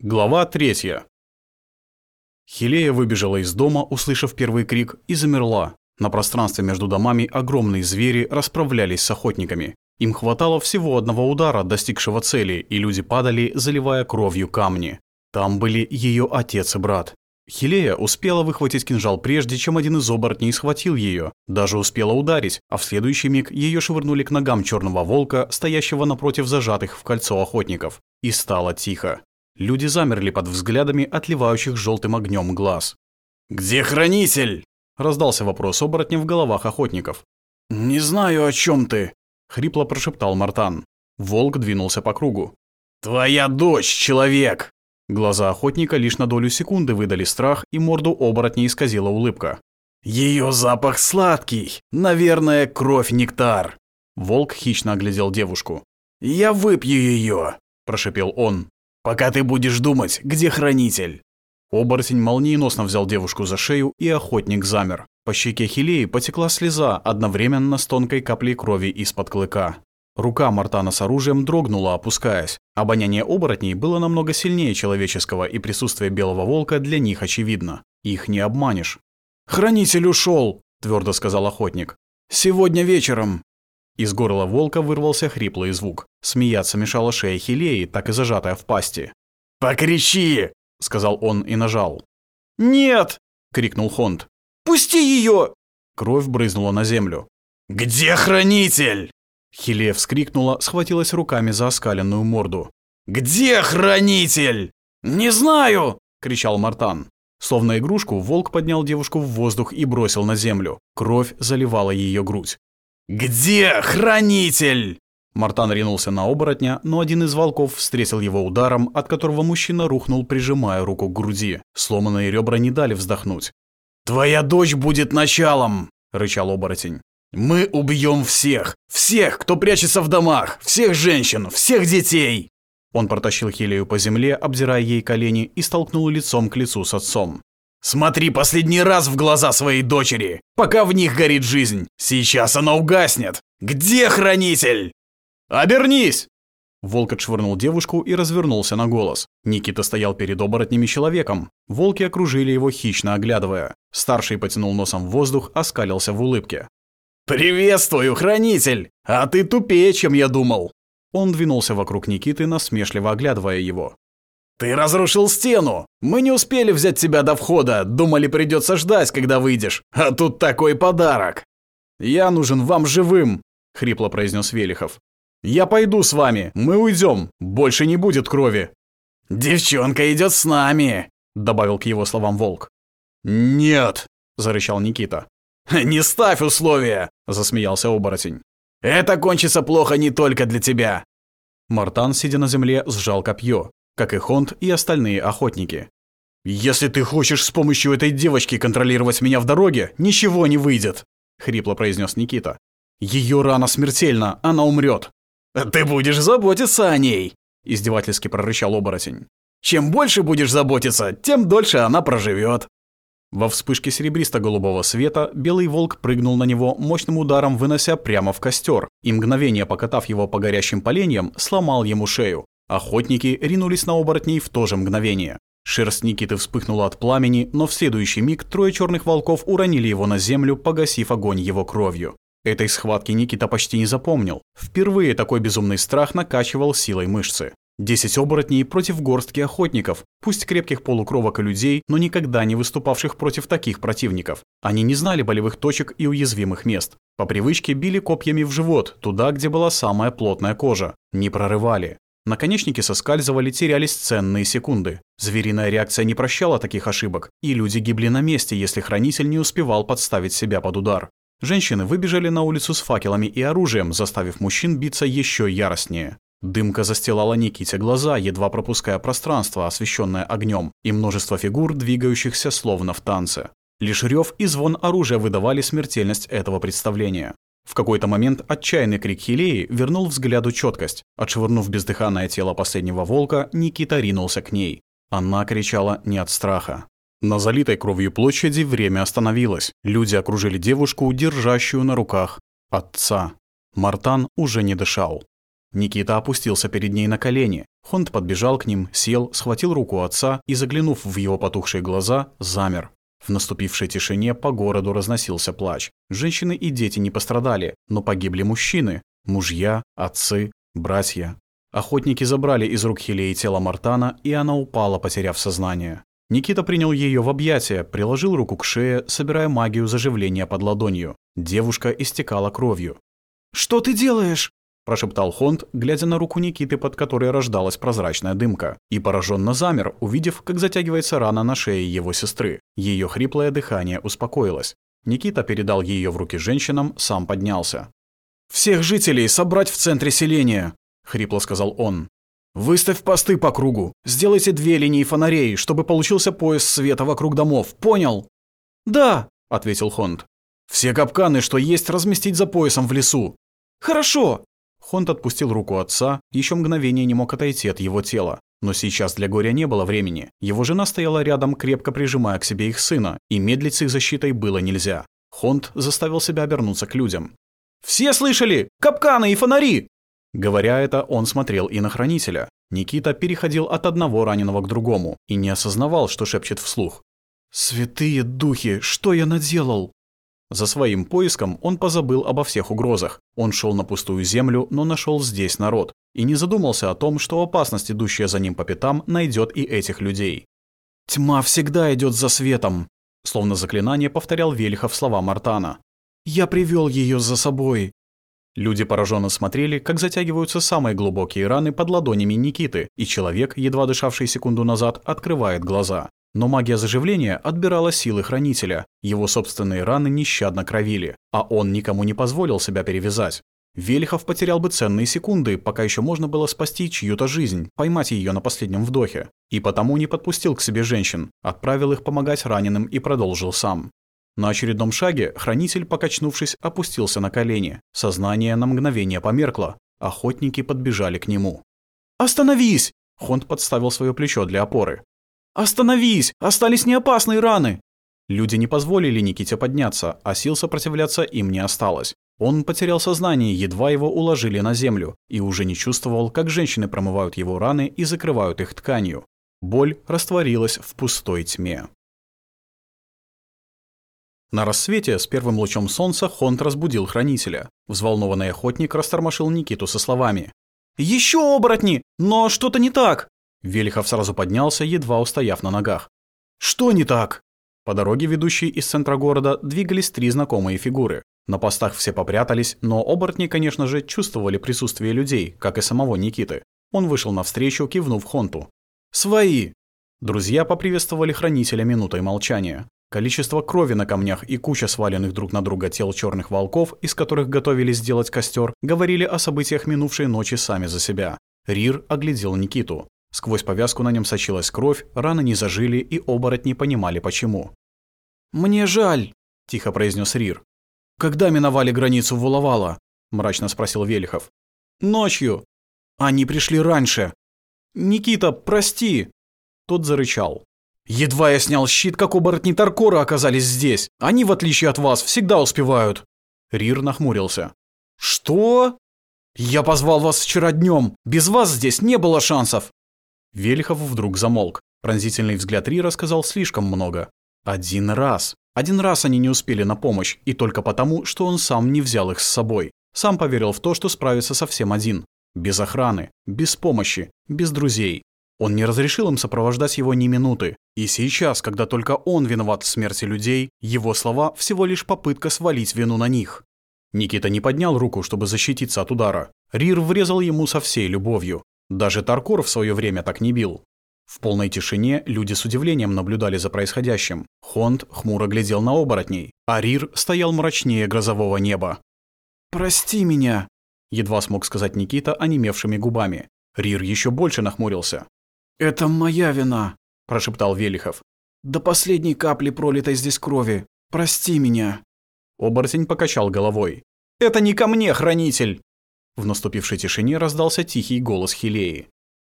Глава третья Хилея выбежала из дома, услышав первый крик, и замерла. На пространстве между домами огромные звери расправлялись с охотниками. Им хватало всего одного удара, достигшего цели, и люди падали, заливая кровью камни. Там были ее отец и брат. Хилея успела выхватить кинжал прежде, чем один из оборотней схватил ее. Даже успела ударить, а в следующий миг ее швырнули к ногам черного волка, стоящего напротив зажатых в кольцо охотников. И стало тихо. Люди замерли под взглядами отливающих желтым огнем глаз. «Где хранитель?» – раздался вопрос оборотня в головах охотников. «Не знаю, о чем ты», – хрипло прошептал Мартан. Волк двинулся по кругу. «Твоя дочь, человек!» Глаза охотника лишь на долю секунды выдали страх, и морду оборотня исказила улыбка. «Ее запах сладкий! Наверное, кровь-нектар!» Волк хищно оглядел девушку. «Я выпью ее!» – прошепел он. Пока ты будешь думать, где хранитель?» Оборотень молниеносно взял девушку за шею, и охотник замер. По щеке Хилеи потекла слеза, одновременно с тонкой каплей крови из-под клыка. Рука Мартана с оружием дрогнула, опускаясь. Обоняние оборотней было намного сильнее человеческого, и присутствие белого волка для них очевидно. Их не обманешь. «Хранитель ушел, твердо сказал охотник. «Сегодня вечером». Из горла волка вырвался хриплый звук. Смеяться мешала шея Хилеи, так и зажатая в пасти. «Покричи!» — сказал он и нажал. «Нет!» — крикнул Хонд. «Пусти ее!» Кровь брызнула на землю. «Где хранитель?» Хилея вскрикнула, схватилась руками за оскаленную морду. «Где хранитель?» «Не знаю!» — кричал Мартан. Словно игрушку, волк поднял девушку в воздух и бросил на землю. Кровь заливала ее грудь. «Где хранитель?» Мартан ринулся на оборотня, но один из волков встретил его ударом, от которого мужчина рухнул, прижимая руку к груди. Сломанные ребра не дали вздохнуть. «Твоя дочь будет началом!» – рычал оборотень. «Мы убьем всех! Всех, кто прячется в домах! Всех женщин! Всех детей!» Он протащил Хилею по земле, обдирая ей колени, и столкнул лицом к лицу с отцом. Смотри последний раз в глаза своей дочери, пока в них горит жизнь. Сейчас она угаснет. Где хранитель? Обернись!» Волк отшвырнул девушку и развернулся на голос. Никита стоял перед оборотнями человеком. Волки окружили его, хищно оглядывая. Старший потянул носом в воздух, оскалился в улыбке. «Приветствую, хранитель! А ты тупее, чем я думал!» Он двинулся вокруг Никиты, насмешливо оглядывая его. «Ты разрушил стену! Мы не успели взять тебя до входа, думали, придется ждать, когда выйдешь, а тут такой подарок!» «Я нужен вам живым!» — хрипло произнес Велихов. «Я пойду с вами, мы уйдем, больше не будет крови!» «Девчонка идет с нами!» — добавил к его словам Волк. «Нет!» — зарычал Никита. «Не ставь условия!» — засмеялся оборотень. «Это кончится плохо не только для тебя!» Мартан, сидя на земле, сжал копье как и Хонд и остальные охотники. «Если ты хочешь с помощью этой девочки контролировать меня в дороге, ничего не выйдет!» — хрипло произнес Никита. «Ее рана смертельна, она умрет!» «Ты будешь заботиться о ней!» — издевательски прорычал оборотень. «Чем больше будешь заботиться, тем дольше она проживет!» Во вспышке серебристо-голубого света белый волк прыгнул на него мощным ударом, вынося прямо в костер, и мгновение покатав его по горящим поленьям, сломал ему шею, Охотники ринулись на оборотней в то же мгновение. Шерсть Никиты вспыхнула от пламени, но в следующий миг трое черных волков уронили его на землю, погасив огонь его кровью. Этой схватки Никита почти не запомнил. Впервые такой безумный страх накачивал силой мышцы. Десять оборотней против горстки охотников, пусть крепких полукровок и людей, но никогда не выступавших против таких противников. Они не знали болевых точек и уязвимых мест. По привычке били копьями в живот, туда, где была самая плотная кожа. Не прорывали. Наконечники соскальзывали, терялись ценные секунды. Звериная реакция не прощала таких ошибок, и люди гибли на месте, если хранитель не успевал подставить себя под удар. Женщины выбежали на улицу с факелами и оружием, заставив мужчин биться еще яростнее. Дымка застилала Никите глаза, едва пропуская пространство, освещенное огнем, и множество фигур, двигающихся словно в танце. Лишь рев и звон оружия выдавали смертельность этого представления. В какой-то момент отчаянный крик Хилеи вернул взгляду четкость. Отшвырнув бездыханное тело последнего волка, Никита ринулся к ней. Она кричала не от страха. На залитой кровью площади время остановилось. Люди окружили девушку, держащую на руках отца. Мартан уже не дышал. Никита опустился перед ней на колени. Хонд подбежал к ним, сел, схватил руку отца и, заглянув в его потухшие глаза, замер. В наступившей тишине по городу разносился плач. Женщины и дети не пострадали, но погибли мужчины, мужья, отцы, братья. Охотники забрали из рук Хилеи тело Мартана, и она упала, потеряв сознание. Никита принял ее в объятия, приложил руку к шее, собирая магию заживления под ладонью. Девушка истекала кровью. «Что ты делаешь?» прошептал Хонд, глядя на руку Никиты, под которой рождалась прозрачная дымка, и пораженно замер, увидев, как затягивается рана на шее его сестры. Ее хриплое дыхание успокоилось. Никита передал ее в руки женщинам, сам поднялся. «Всех жителей собрать в центре селения!» — хрипло сказал он. «Выставь посты по кругу! Сделайте две линии фонарей, чтобы получился пояс света вокруг домов, понял?» «Да!» — ответил Хонд. «Все капканы, что есть, разместить за поясом в лесу!» «Хорошо!» Хонт отпустил руку отца еще мгновение не мог отойти от его тела. Но сейчас для горя не было времени. Его жена стояла рядом, крепко прижимая к себе их сына, и медлить с их защитой было нельзя. Хонт заставил себя обернуться к людям. «Все слышали? Капканы и фонари!» Говоря это, он смотрел и на хранителя. Никита переходил от одного раненого к другому и не осознавал, что шепчет вслух. «Святые духи, что я наделал?» За своим поиском он позабыл обо всех угрозах. Он шел на пустую землю, но нашел здесь народ, и не задумался о том, что опасность, идущая за ним по пятам, найдет и этих людей. «Тьма всегда идет за светом», — словно заклинание повторял Велихов слова Мартана. «Я привел ее за собой». Люди пораженно смотрели, как затягиваются самые глубокие раны под ладонями Никиты, и человек, едва дышавший секунду назад, открывает глаза. Но магия заживления отбирала силы хранителя, его собственные раны нещадно кровили, а он никому не позволил себя перевязать. Велихов потерял бы ценные секунды, пока еще можно было спасти чью-то жизнь, поймать ее на последнем вдохе. И потому не подпустил к себе женщин, отправил их помогать раненым и продолжил сам. На очередном шаге хранитель, покачнувшись, опустился на колени. Сознание на мгновение померкло. Охотники подбежали к нему. «Остановись!» Хонд подставил свое плечо для опоры. «Остановись! Остались неопасные раны!» Люди не позволили Никите подняться, а сил сопротивляться им не осталось. Он потерял сознание, едва его уложили на землю, и уже не чувствовал, как женщины промывают его раны и закрывают их тканью. Боль растворилась в пустой тьме. На рассвете с первым лучом солнца Хонт разбудил хранителя. Взволнованный охотник растормошил Никиту со словами. «Еще оборотни! Но что-то не так! Велихов сразу поднялся, едва устояв на ногах. «Что не так?» По дороге, ведущей из центра города, двигались три знакомые фигуры. На постах все попрятались, но оборотни, конечно же, чувствовали присутствие людей, как и самого Никиты. Он вышел навстречу, кивнув Хонту. «Свои!» Друзья поприветствовали хранителя минутой молчания. Количество крови на камнях и куча сваленных друг на друга тел черных волков, из которых готовились сделать костер, говорили о событиях минувшей ночи сами за себя. Рир оглядел Никиту. Сквозь повязку на нем сочилась кровь, раны не зажили, и Оборот не понимали почему. «Мне жаль», – тихо произнес Рир. «Когда миновали границу Вуловала? – мрачно спросил Велихов. «Ночью. Они пришли раньше. Никита, прости!» Тот зарычал. «Едва я снял щит, как оборотни Таркора оказались здесь. Они, в отличие от вас, всегда успевают». Рир нахмурился. «Что?» «Я позвал вас вчера днем. Без вас здесь не было шансов. Велихов вдруг замолк. Пронзительный взгляд Ри рассказал слишком много. Один раз. Один раз они не успели на помощь, и только потому, что он сам не взял их с собой. Сам поверил в то, что справится совсем один. Без охраны, без помощи, без друзей. Он не разрешил им сопровождать его ни минуты. И сейчас, когда только он виноват в смерти людей, его слова всего лишь попытка свалить вину на них. Никита не поднял руку, чтобы защититься от удара. Рир врезал ему со всей любовью. Даже Таркор в свое время так не бил. В полной тишине люди с удивлением наблюдали за происходящим. Хонд хмуро глядел на оборотней, а Рир стоял мрачнее грозового неба. «Прости меня!» — едва смог сказать Никита онемевшими губами. Рир еще больше нахмурился. «Это моя вина!» — прошептал Велихов. «До последней капли пролитой здесь крови! Прости меня!» Оборотень покачал головой. «Это не ко мне, хранитель! В наступившей тишине раздался тихий голос Хилеи.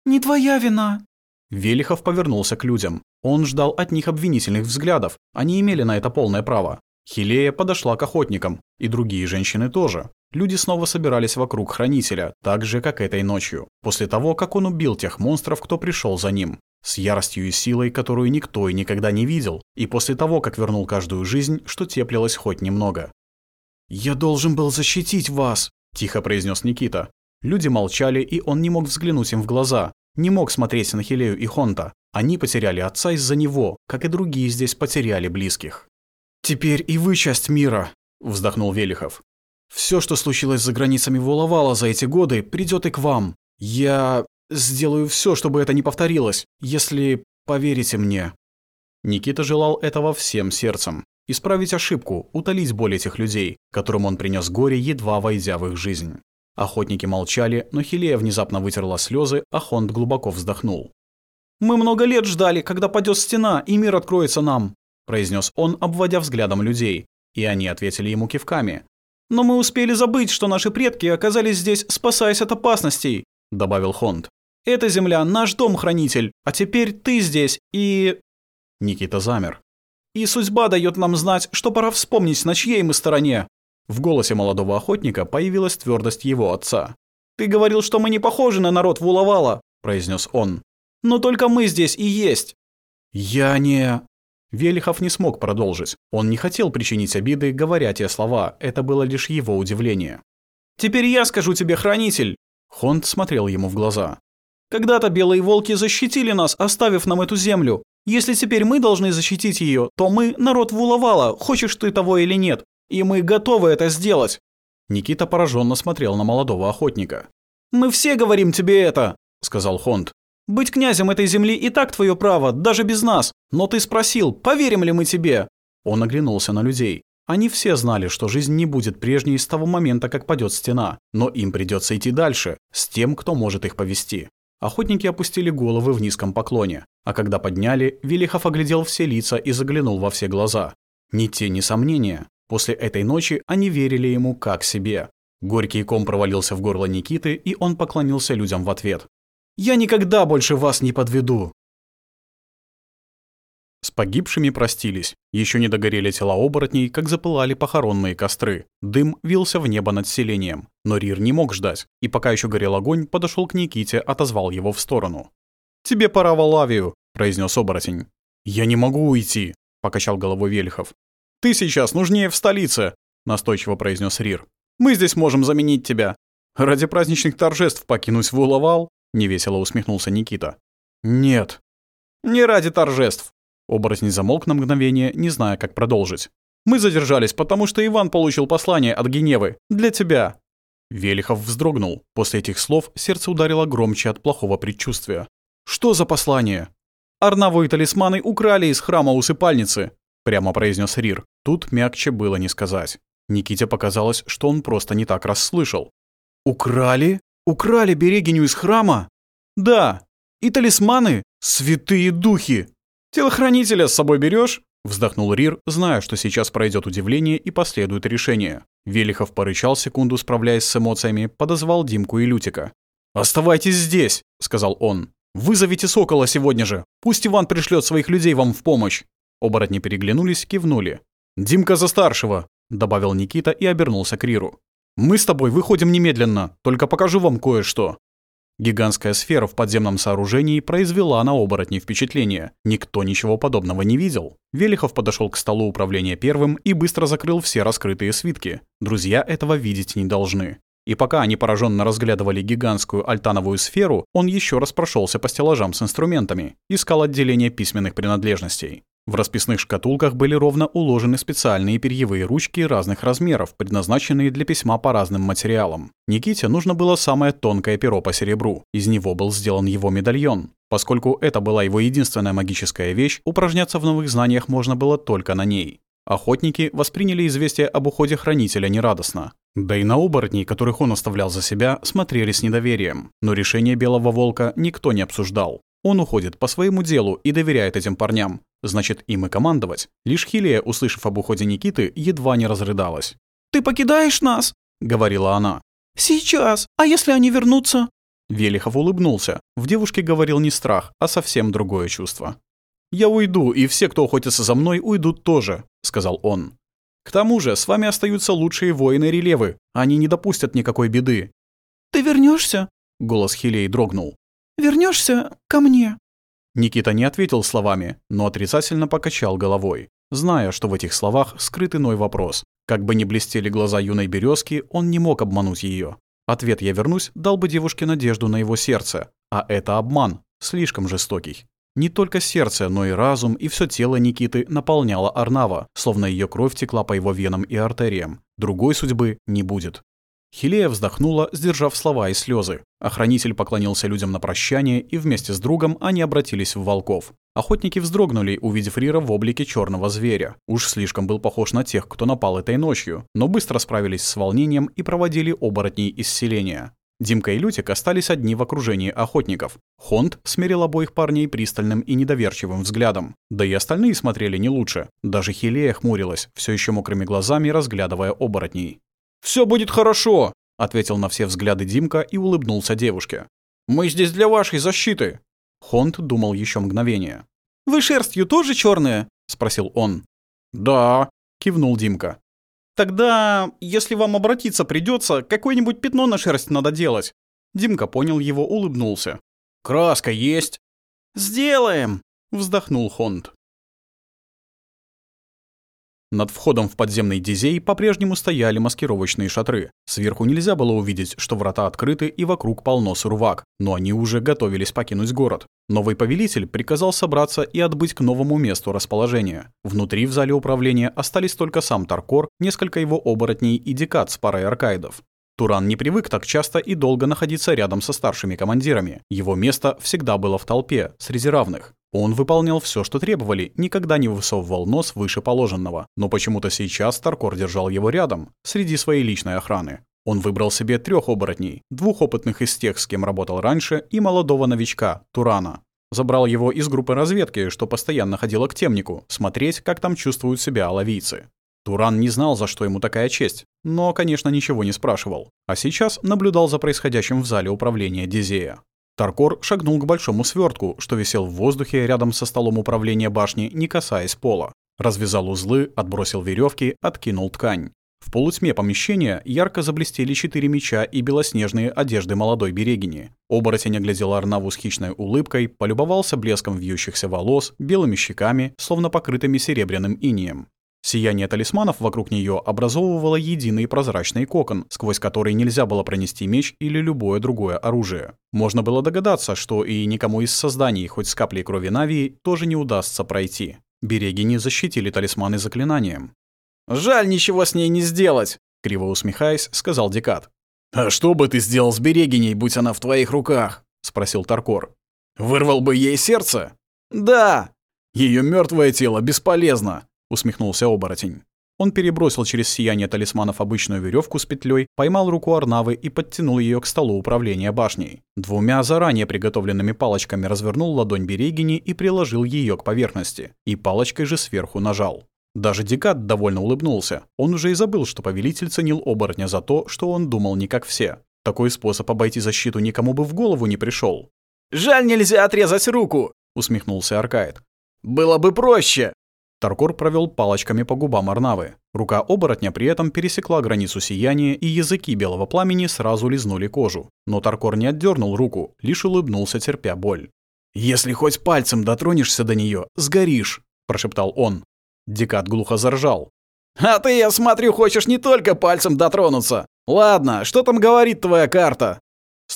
«Не твоя вина!» Велихов повернулся к людям. Он ждал от них обвинительных взглядов, они имели на это полное право. Хилея подошла к охотникам, и другие женщины тоже. Люди снова собирались вокруг Хранителя, так же, как этой ночью, после того, как он убил тех монстров, кто пришел за ним. С яростью и силой, которую никто и никогда не видел, и после того, как вернул каждую жизнь, что теплилось хоть немного. «Я должен был защитить вас!» — тихо произнес Никита. Люди молчали, и он не мог взглянуть им в глаза, не мог смотреть на Хилею и Хонта. Они потеряли отца из-за него, как и другие здесь потеряли близких. «Теперь и вы часть мира», — вздохнул Велихов. «Все, что случилось за границами Воловала за эти годы, придет и к вам. Я сделаю все, чтобы это не повторилось, если поверите мне». Никита желал этого всем сердцем исправить ошибку, утолить боль этих людей, которым он принес горе, едва войдя в их жизнь. Охотники молчали, но Хилея внезапно вытерла слезы, а Хонд глубоко вздохнул. «Мы много лет ждали, когда падет стена, и мир откроется нам», произнес он, обводя взглядом людей, и они ответили ему кивками. «Но мы успели забыть, что наши предки оказались здесь, спасаясь от опасностей», добавил Хонд. «Эта земля – наш дом-хранитель, а теперь ты здесь и...» Никита замер. И судьба дает нам знать, что пора вспомнить, на чьей мы стороне». В голосе молодого охотника появилась твердость его отца. «Ты говорил, что мы не похожи на народ Вулавала», – произнес он. «Но только мы здесь и есть». «Я не...» Велихов не смог продолжить. Он не хотел причинить обиды, говоря те слова. Это было лишь его удивление. «Теперь я скажу тебе, хранитель!» Хонд смотрел ему в глаза. «Когда-то белые волки защитили нас, оставив нам эту землю. Если теперь мы должны защитить ее, то мы – народ вуловала, хочешь ты того или нет, и мы готовы это сделать!» Никита пораженно смотрел на молодого охотника. «Мы все говорим тебе это!» – сказал Хонд. «Быть князем этой земли и так твое право, даже без нас, но ты спросил, поверим ли мы тебе?» Он оглянулся на людей. Они все знали, что жизнь не будет прежней с того момента, как падет стена, но им придется идти дальше, с тем, кто может их повести. Охотники опустили головы в низком поклоне, а когда подняли, Велихов оглядел все лица и заглянул во все глаза. Ни тени сомнения. После этой ночи они верили ему как себе. Горький ком провалился в горло Никиты, и он поклонился людям в ответ. «Я никогда больше вас не подведу!» С погибшими простились. Еще не догорели тела оборотней, как запылали похоронные костры. Дым вился в небо над селением. Но Рир не мог ждать, и пока еще горел огонь, подошел к Никите, отозвал его в сторону. «Тебе пора в Алавию», — произнес оборотень. «Я не могу уйти», — покачал головой Вельхов. «Ты сейчас нужнее в столице», — настойчиво произнес Рир. «Мы здесь можем заменить тебя. Ради праздничных торжеств покинусь в Уловал», — невесело усмехнулся Никита. «Нет». «Не ради торжеств», Оборотень замолк на мгновение, не зная, как продолжить. «Мы задержались, потому что Иван получил послание от Геневы. Для тебя!» Велихов вздрогнул. После этих слов сердце ударило громче от плохого предчувствия. «Что за послание?» «Арнавы и талисманы украли из храма усыпальницы», — прямо произнес Рир. Тут мягче было не сказать. Никите показалось, что он просто не так расслышал. «Украли? Украли берегиню из храма?» «Да! И талисманы? Святые духи!» «Телохранителя с собой берешь?» — вздохнул Рир, зная, что сейчас пройдет удивление и последует решение. Велихов порычал секунду, справляясь с эмоциями, подозвал Димку и Лютика. «Оставайтесь здесь!» — сказал он. «Вызовите сокола сегодня же! Пусть Иван пришлет своих людей вам в помощь!» Оборотни переглянулись, кивнули. «Димка за старшего!» — добавил Никита и обернулся к Риру. «Мы с тобой выходим немедленно, только покажу вам кое-что. Гигантская сфера в подземном сооружении произвела на оборотни впечатление. Никто ничего подобного не видел. Велихов подошел к столу управления первым и быстро закрыл все раскрытые свитки. Друзья этого видеть не должны. И пока они пораженно разглядывали гигантскую альтановую сферу, он еще раз прошелся по стеллажам с инструментами, искал отделение письменных принадлежностей. В расписных шкатулках были ровно уложены специальные перьевые ручки разных размеров, предназначенные для письма по разным материалам. Никите нужно было самое тонкое перо по серебру. Из него был сделан его медальон. Поскольку это была его единственная магическая вещь, упражняться в новых знаниях можно было только на ней. Охотники восприняли известие об уходе хранителя нерадостно. Да и на оборотней, которых он оставлял за себя, смотрели с недоверием. Но решение Белого Волка никто не обсуждал. Он уходит по своему делу и доверяет этим парням. Значит, им и командовать. Лишь Хилия, услышав об уходе Никиты, едва не разрыдалась. «Ты покидаешь нас?» — говорила она. «Сейчас. А если они вернутся?» Велихов улыбнулся. В девушке говорил не страх, а совсем другое чувство. «Я уйду, и все, кто охотится за мной, уйдут тоже», — сказал он. «К тому же, с вами остаются лучшие воины-релевы. Они не допустят никакой беды». «Ты вернешься? голос Хилей дрогнул. Вернешься ко мне?» Никита не ответил словами, но отрицательно покачал головой, зная, что в этих словах скрыт иной вопрос. Как бы ни блестели глаза юной березки, он не мог обмануть ее. Ответ «я вернусь» дал бы девушке надежду на его сердце, а это обман, слишком жестокий. Не только сердце, но и разум, и все тело Никиты наполняло Арнава, словно ее кровь текла по его венам и артериям. Другой судьбы не будет. Хилея вздохнула, сдержав слова и слезы. Охранитель поклонился людям на прощание, и вместе с другом они обратились в волков. Охотники вздрогнули, увидев Рира в облике черного зверя. Уж слишком был похож на тех, кто напал этой ночью, но быстро справились с волнением и проводили оборотней исцеления. Димка и Лютик остались одни в окружении охотников. Хонд смирил обоих парней пристальным и недоверчивым взглядом. Да и остальные смотрели не лучше. Даже Хилея хмурилась, все еще мокрыми глазами разглядывая оборотней. «Все будет хорошо», — ответил на все взгляды Димка и улыбнулся девушке. «Мы здесь для вашей защиты». Хонт думал еще мгновение. «Вы шерстью тоже черные?» — спросил он. «Да», — кивнул Димка. «Тогда, если вам обратиться придется, какое-нибудь пятно на шерсть надо делать». Димка понял его, улыбнулся. «Краска есть?» «Сделаем!» — вздохнул Хонд. Над входом в подземный дизей по-прежнему стояли маскировочные шатры. Сверху нельзя было увидеть, что врата открыты и вокруг полно сурвак, но они уже готовились покинуть город. Новый повелитель приказал собраться и отбыть к новому месту расположения. Внутри в зале управления остались только сам Таркор, несколько его оборотней и декад с парой аркаидов. Туран не привык так часто и долго находиться рядом со старшими командирами. Его место всегда было в толпе, среди равных. Он выполнял все, что требовали, никогда не высовывал нос выше положенного, но почему-то сейчас Старкор держал его рядом, среди своей личной охраны. Он выбрал себе трех оборотней, двух опытных из тех, с кем работал раньше, и молодого новичка, Турана. Забрал его из группы разведки, что постоянно ходила к темнику, смотреть, как там чувствуют себя оловийцы. Туран не знал, за что ему такая честь, но, конечно, ничего не спрашивал. А сейчас наблюдал за происходящим в зале управления Дизея. Старкор шагнул к большому свертку, что висел в воздухе рядом со столом управления башни, не касаясь пола. Развязал узлы, отбросил веревки, откинул ткань. В полутьме помещения ярко заблестели четыре меча и белоснежные одежды молодой берегини. Оборотень оглядел Арнаву с хищной улыбкой, полюбовался блеском вьющихся волос, белыми щеками, словно покрытыми серебряным инием. Сияние талисманов вокруг нее образовывало единый прозрачный кокон, сквозь который нельзя было пронести меч или любое другое оружие. Можно было догадаться, что и никому из созданий, хоть с каплей крови Навии, тоже не удастся пройти. Береги не защитили талисманы заклинанием. «Жаль ничего с ней не сделать!» — криво усмехаясь, сказал Декат. «А что бы ты сделал с Берегиней, будь она в твоих руках?» — спросил Таркор. «Вырвал бы ей сердце?» «Да!» «Ее мертвое тело бесполезно!» усмехнулся оборотень. Он перебросил через сияние талисманов обычную веревку с петлей, поймал руку Арнавы и подтянул ее к столу управления башней. Двумя заранее приготовленными палочками развернул ладонь Берегини и приложил ее к поверхности, и палочкой же сверху нажал. Даже Декат довольно улыбнулся. Он уже и забыл, что повелитель ценил оборотня за то, что он думал не как все. Такой способ обойти защиту никому бы в голову не пришел. «Жаль, нельзя отрезать руку!» — усмехнулся Аркаид. «Было бы проще!» Таркор провел палочками по губам Арнавы. Рука оборотня при этом пересекла границу сияния, и языки белого пламени сразу лизнули кожу. Но Таркор не отдернул руку, лишь улыбнулся, терпя боль. «Если хоть пальцем дотронешься до нее, сгоришь!» – прошептал он. Декат глухо заржал. «А ты, я смотрю, хочешь не только пальцем дотронуться! Ладно, что там говорит твоя карта?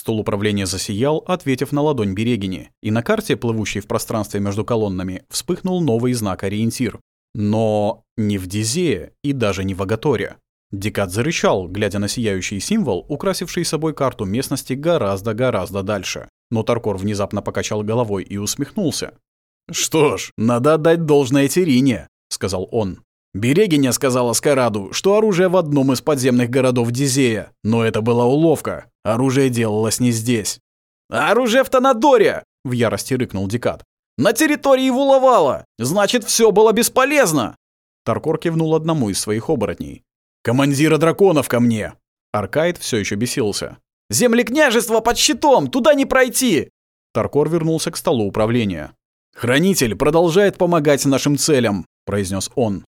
Стол управления засиял, ответив на ладонь Берегини, и на карте, плывущей в пространстве между колоннами, вспыхнул новый знак ориентир. Но не в Дизее и даже не в Агаторе. Декат зарычал, глядя на сияющий символ, украсивший собой карту местности гораздо-гораздо дальше. Но Таркор внезапно покачал головой и усмехнулся. «Что ж, надо отдать должное Терине», — сказал он. Берегиня сказала Скараду, что оружие в одном из подземных городов Дизея, но это была уловка. Оружие делалось не здесь. «Оружие в Танадоре!» – в ярости рыкнул Декат. «На территории его Вулавала! Значит, все было бесполезно!» Таркор кивнул одному из своих оборотней. «Командира драконов ко мне!» Аркаид все еще бесился. «Земли княжества под щитом! Туда не пройти!» Таркор вернулся к столу управления. «Хранитель продолжает помогать нашим целям», – произнес он.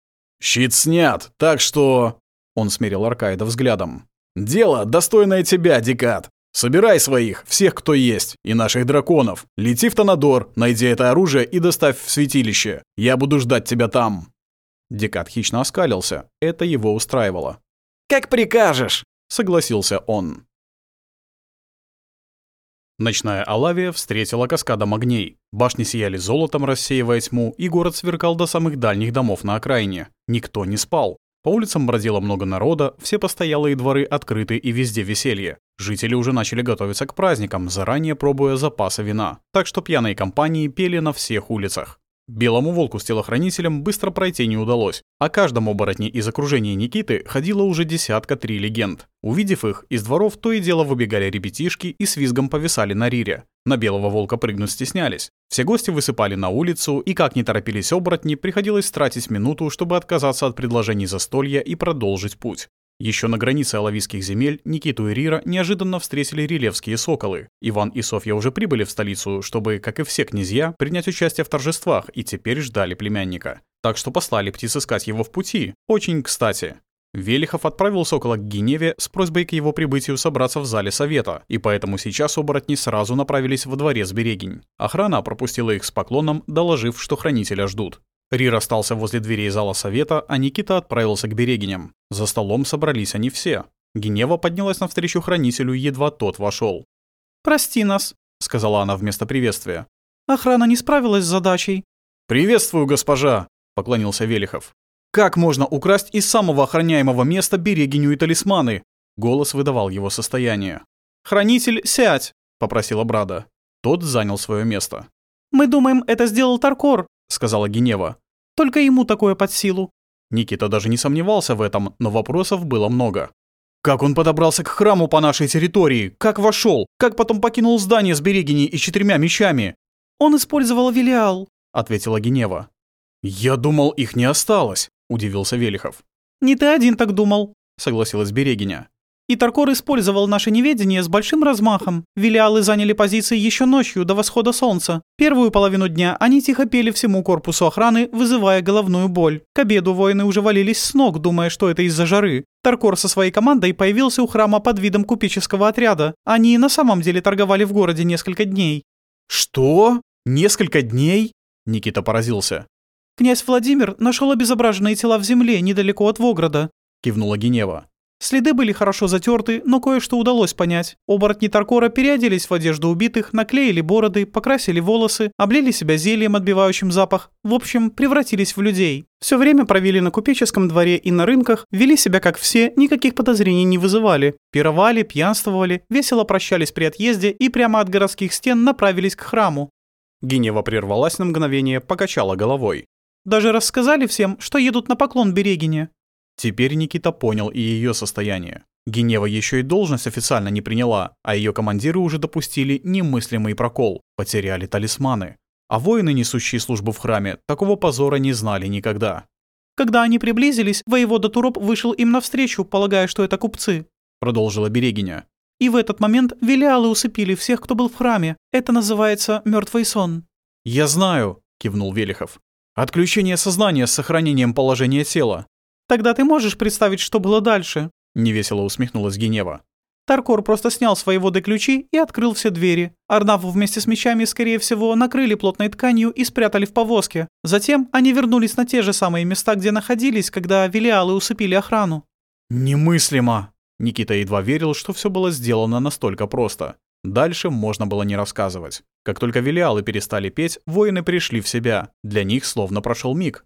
«Щит снят, так что...» Он смерил Аркаида взглядом. «Дело достойное тебя, Декат. Собирай своих, всех, кто есть, и наших драконов. Лети в Танадор, найди это оружие и доставь в святилище. Я буду ждать тебя там». Декат хищно оскалился. Это его устраивало. «Как прикажешь», — согласился он. Ночная Алавия встретила каскадом огней. Башни сияли золотом, рассеивая тьму, и город сверкал до самых дальних домов на окраине. Никто не спал. По улицам бродило много народа, все постоялые дворы открыты и везде веселье. Жители уже начали готовиться к праздникам, заранее пробуя запасы вина. Так что пьяные компании пели на всех улицах. Белому волку с телохранителем быстро пройти не удалось, а каждому оборотне из окружения Никиты ходило уже десятка три легенд. Увидев их, из дворов то и дело выбегали ребятишки и с визгом повисали на рире. На белого волка прыгнуть стеснялись. Все гости высыпали на улицу, и как не торопились оборотни, приходилось тратить минуту, чтобы отказаться от предложений застолья и продолжить путь. Еще на границе Алавийских земель Никиту и Рира неожиданно встретили рилевские соколы. Иван и Софья уже прибыли в столицу, чтобы, как и все князья, принять участие в торжествах и теперь ждали племянника. Так что послали птиц искать его в пути, очень кстати. Велихов отправил Сокола к Геневе с просьбой к его прибытию собраться в зале совета, и поэтому сейчас оборотни сразу направились во дворец Берегинь. Охрана пропустила их с поклоном, доложив, что хранителя ждут. Рир остался возле дверей зала совета, а Никита отправился к Берегиням. За столом собрались они все. Генева поднялась навстречу хранителю, едва тот вошел. «Прости нас», — сказала она вместо приветствия. «Охрана не справилась с задачей». «Приветствую, госпожа», — поклонился Велихов. «Как можно украсть из самого охраняемого места берегиню и талисманы?» Голос выдавал его состояние. «Хранитель, сядь!» — попросила Брада. Тот занял свое место. «Мы думаем, это сделал Таркор», — сказала Генева. Только ему такое под силу». Никита даже не сомневался в этом, но вопросов было много. Как он подобрался к храму по нашей территории? Как вошел? Как потом покинул здание с Берегини и четырьмя мечами? Он использовал Велиал, ответила Генева. Я думал, их не осталось, удивился Велихов. Не ты один так думал, согласилась Берегиня. И Таркор использовал наше неведение с большим размахом. Велиалы заняли позиции еще ночью, до восхода солнца. Первую половину дня они тихо пели всему корпусу охраны, вызывая головную боль. К обеду воины уже валились с ног, думая, что это из-за жары. Таркор со своей командой появился у храма под видом купеческого отряда. Они на самом деле торговали в городе несколько дней. «Что? Несколько дней?» Никита поразился. «Князь Владимир нашел обезображенные тела в земле недалеко от Вограда», — кивнула Генева. Следы были хорошо затерты, но кое-что удалось понять. Оборотни Таркора переоделись в одежду убитых, наклеили бороды, покрасили волосы, облили себя зельем, отбивающим запах. В общем, превратились в людей. Все время провели на купеческом дворе и на рынках, вели себя как все, никаких подозрений не вызывали. Пировали, пьянствовали, весело прощались при отъезде и прямо от городских стен направились к храму. Гинева прервалась на мгновение, покачала головой. Даже рассказали всем, что едут на поклон Берегине. Теперь Никита понял и ее состояние. Генева еще и должность официально не приняла, а ее командиры уже допустили немыслимый прокол, потеряли талисманы. А воины, несущие службу в храме, такого позора не знали никогда. Когда они приблизились, воевода Туроп вышел им навстречу, полагая, что это купцы», — продолжила Берегиня. «И в этот момент велиалы усыпили всех, кто был в храме. Это называется мертвый сон». «Я знаю», — кивнул Велихов. «Отключение сознания с сохранением положения тела. Тогда ты можешь представить, что было дальше?» Невесело усмехнулась Генева. Таркор просто снял свои воеводы ключи и открыл все двери. Арнаву вместе с мечами, скорее всего, накрыли плотной тканью и спрятали в повозке. Затем они вернулись на те же самые места, где находились, когда велиалы усыпили охрану. «Немыслимо!» Никита едва верил, что все было сделано настолько просто. Дальше можно было не рассказывать. Как только велиалы перестали петь, воины пришли в себя. Для них словно прошел миг.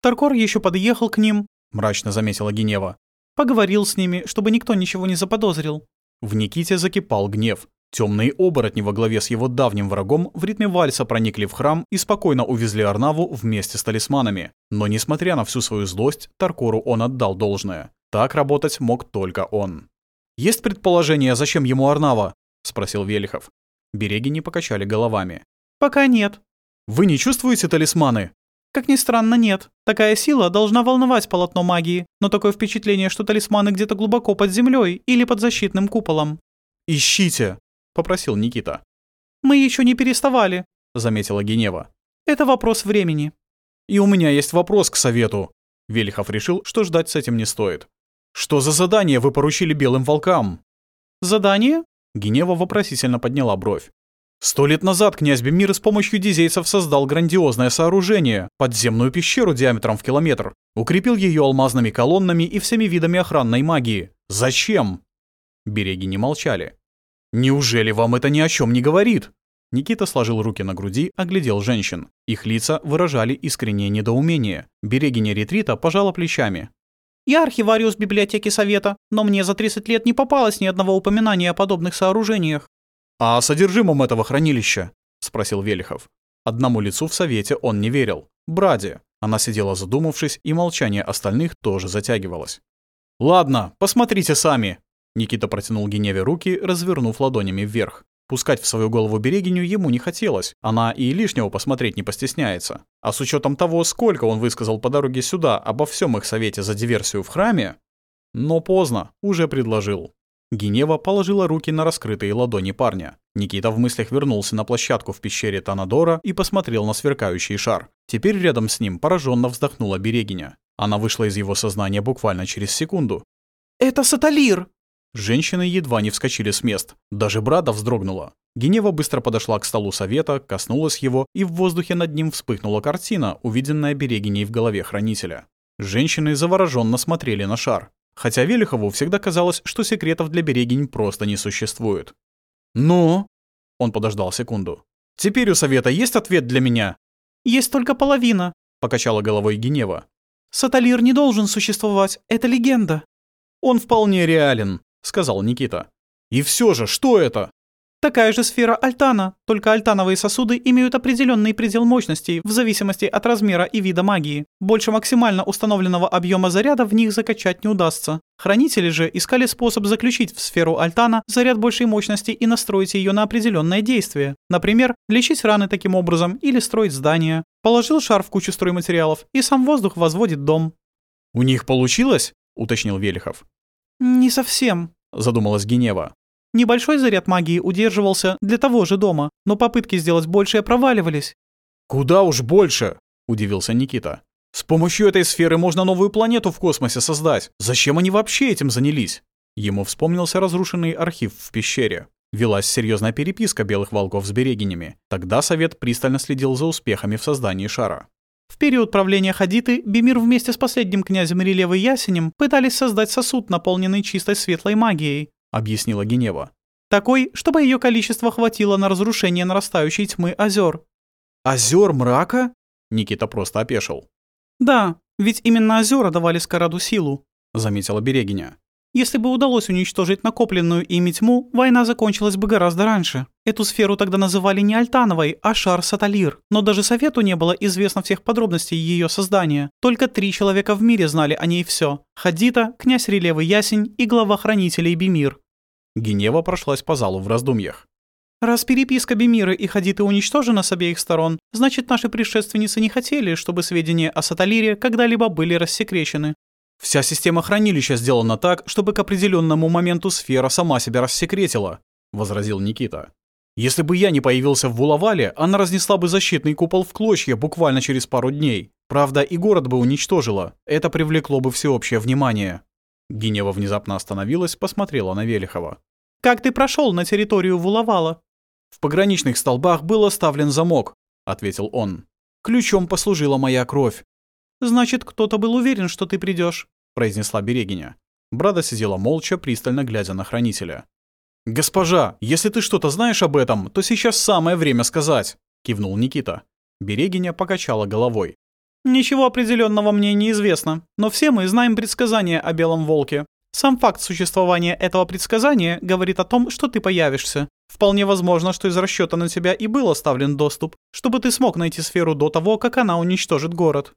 Таркор еще подъехал к ним, — мрачно заметила Генева. «Поговорил с ними, чтобы никто ничего не заподозрил». В Никите закипал гнев. Темные оборотни во главе с его давним врагом в ритме вальса проникли в храм и спокойно увезли Арнаву вместе с талисманами. Но несмотря на всю свою злость, Таркору он отдал должное. Так работать мог только он. «Есть предположение, зачем ему Арнава?» — спросил Велихов. Береги не покачали головами. «Пока нет». «Вы не чувствуете талисманы?» Как ни странно, нет. Такая сила должна волновать полотно магии, но такое впечатление, что талисманы где-то глубоко под землей или под защитным куполом. «Ищите!» — попросил Никита. «Мы еще не переставали», — заметила Генева. «Это вопрос времени». «И у меня есть вопрос к совету». Велихов решил, что ждать с этим не стоит. «Что за задание вы поручили белым волкам?» «Задание?» Генева вопросительно подняла бровь. Сто лет назад князь Бемир с помощью дизейцев создал грандиозное сооружение – подземную пещеру диаметром в километр, укрепил ее алмазными колоннами и всеми видами охранной магии. Зачем? Береги не молчали. «Неужели вам это ни о чем не говорит?» Никита сложил руки на груди, оглядел женщин. Их лица выражали искреннее недоумение. Берегиня ретрита пожала плечами. «Я архивариус библиотеки Совета, но мне за 30 лет не попалось ни одного упоминания о подобных сооружениях. «А содержимому этого хранилища?» — спросил Велихов. Одному лицу в совете он не верил. Браде. Она сидела задумавшись, и молчание остальных тоже затягивалось. «Ладно, посмотрите сами!» Никита протянул Геневе руки, развернув ладонями вверх. Пускать в свою голову Берегиню ему не хотелось, она и лишнего посмотреть не постесняется. А с учетом того, сколько он высказал по дороге сюда обо всем их совете за диверсию в храме... Но поздно, уже предложил. Генева положила руки на раскрытые ладони парня. Никита в мыслях вернулся на площадку в пещере Танадора и посмотрел на сверкающий шар. Теперь рядом с ним пораженно вздохнула Берегиня. Она вышла из его сознания буквально через секунду. «Это Саталир!» Женщины едва не вскочили с мест. Даже Брада вздрогнула. Генева быстро подошла к столу совета, коснулась его, и в воздухе над ним вспыхнула картина, увиденная Берегиней в голове хранителя. Женщины завороженно смотрели на шар хотя Велихову всегда казалось, что секретов для берегинь просто не существует. «Но...» — он подождал секунду. «Теперь у Совета есть ответ для меня?» «Есть только половина», — покачала головой Генева. «Саталир не должен существовать, это легенда». «Он вполне реален», — сказал Никита. «И все же, что это?» Такая же сфера Альтана, только альтановые сосуды имеют определенный предел мощности в зависимости от размера и вида магии. Больше максимально установленного объема заряда в них закачать не удастся. Хранители же искали способ заключить в сферу Альтана заряд большей мощности и настроить ее на определенное действие. Например, лечить раны таким образом или строить здания. Положил шар в кучу стройматериалов, и сам воздух возводит дом. «У них получилось?» — уточнил Велихов. «Не совсем», — задумалась Генева. Небольшой заряд магии удерживался для того же дома, но попытки сделать большее проваливались. «Куда уж больше!» — удивился Никита. «С помощью этой сферы можно новую планету в космосе создать. Зачем они вообще этим занялись?» Ему вспомнился разрушенный архив в пещере. Велась серьезная переписка белых волков с берегинями. Тогда Совет пристально следил за успехами в создании шара. В период правления Хадиты Бемир вместе с последним князем Релевой Ясенем пытались создать сосуд, наполненный чистой светлой магией, объяснила Генева. Такой, чтобы ее количество хватило на разрушение нарастающей тьмы озер. Озер мрака? Никита просто опешил. Да, ведь именно озера давали Скараду силу, заметила Берегиня. Если бы удалось уничтожить накопленную ими тьму, война закончилась бы гораздо раньше. Эту сферу тогда называли не Альтановой, а Шар-Саталир. Но даже Совету не было известно всех подробностей ее создания. Только три человека в мире знали о ней все. Хадита, князь Релевы Ясень и глава хранителей Бимир. Генева прошлась по залу в раздумьях. «Раз переписка Бемира и Хадиты уничтожена с обеих сторон, значит, наши предшественницы не хотели, чтобы сведения о Саталире когда-либо были рассекречены». Вся система хранилища сделана так, чтобы к определенному моменту сфера сама себя рассекретила, возразил Никита. Если бы я не появился в Вулавале, она разнесла бы защитный купол в клочья буквально через пару дней. Правда, и город бы уничтожила. Это привлекло бы всеобщее внимание. Генева внезапно остановилась, посмотрела на Велихова. «Как ты прошел на территорию Вулавала?» «В пограничных столбах был оставлен замок», — ответил он. «Ключом послужила моя кровь». «Значит, кто-то был уверен, что ты придешь», — произнесла Берегиня. Брада сидела молча, пристально глядя на хранителя. «Госпожа, если ты что-то знаешь об этом, то сейчас самое время сказать», — кивнул Никита. Берегиня покачала головой. «Ничего определенного мне неизвестно, но все мы знаем предсказания о Белом Волке. Сам факт существования этого предсказания говорит о том, что ты появишься. Вполне возможно, что из расчета на тебя и был оставлен доступ, чтобы ты смог найти сферу до того, как она уничтожит город.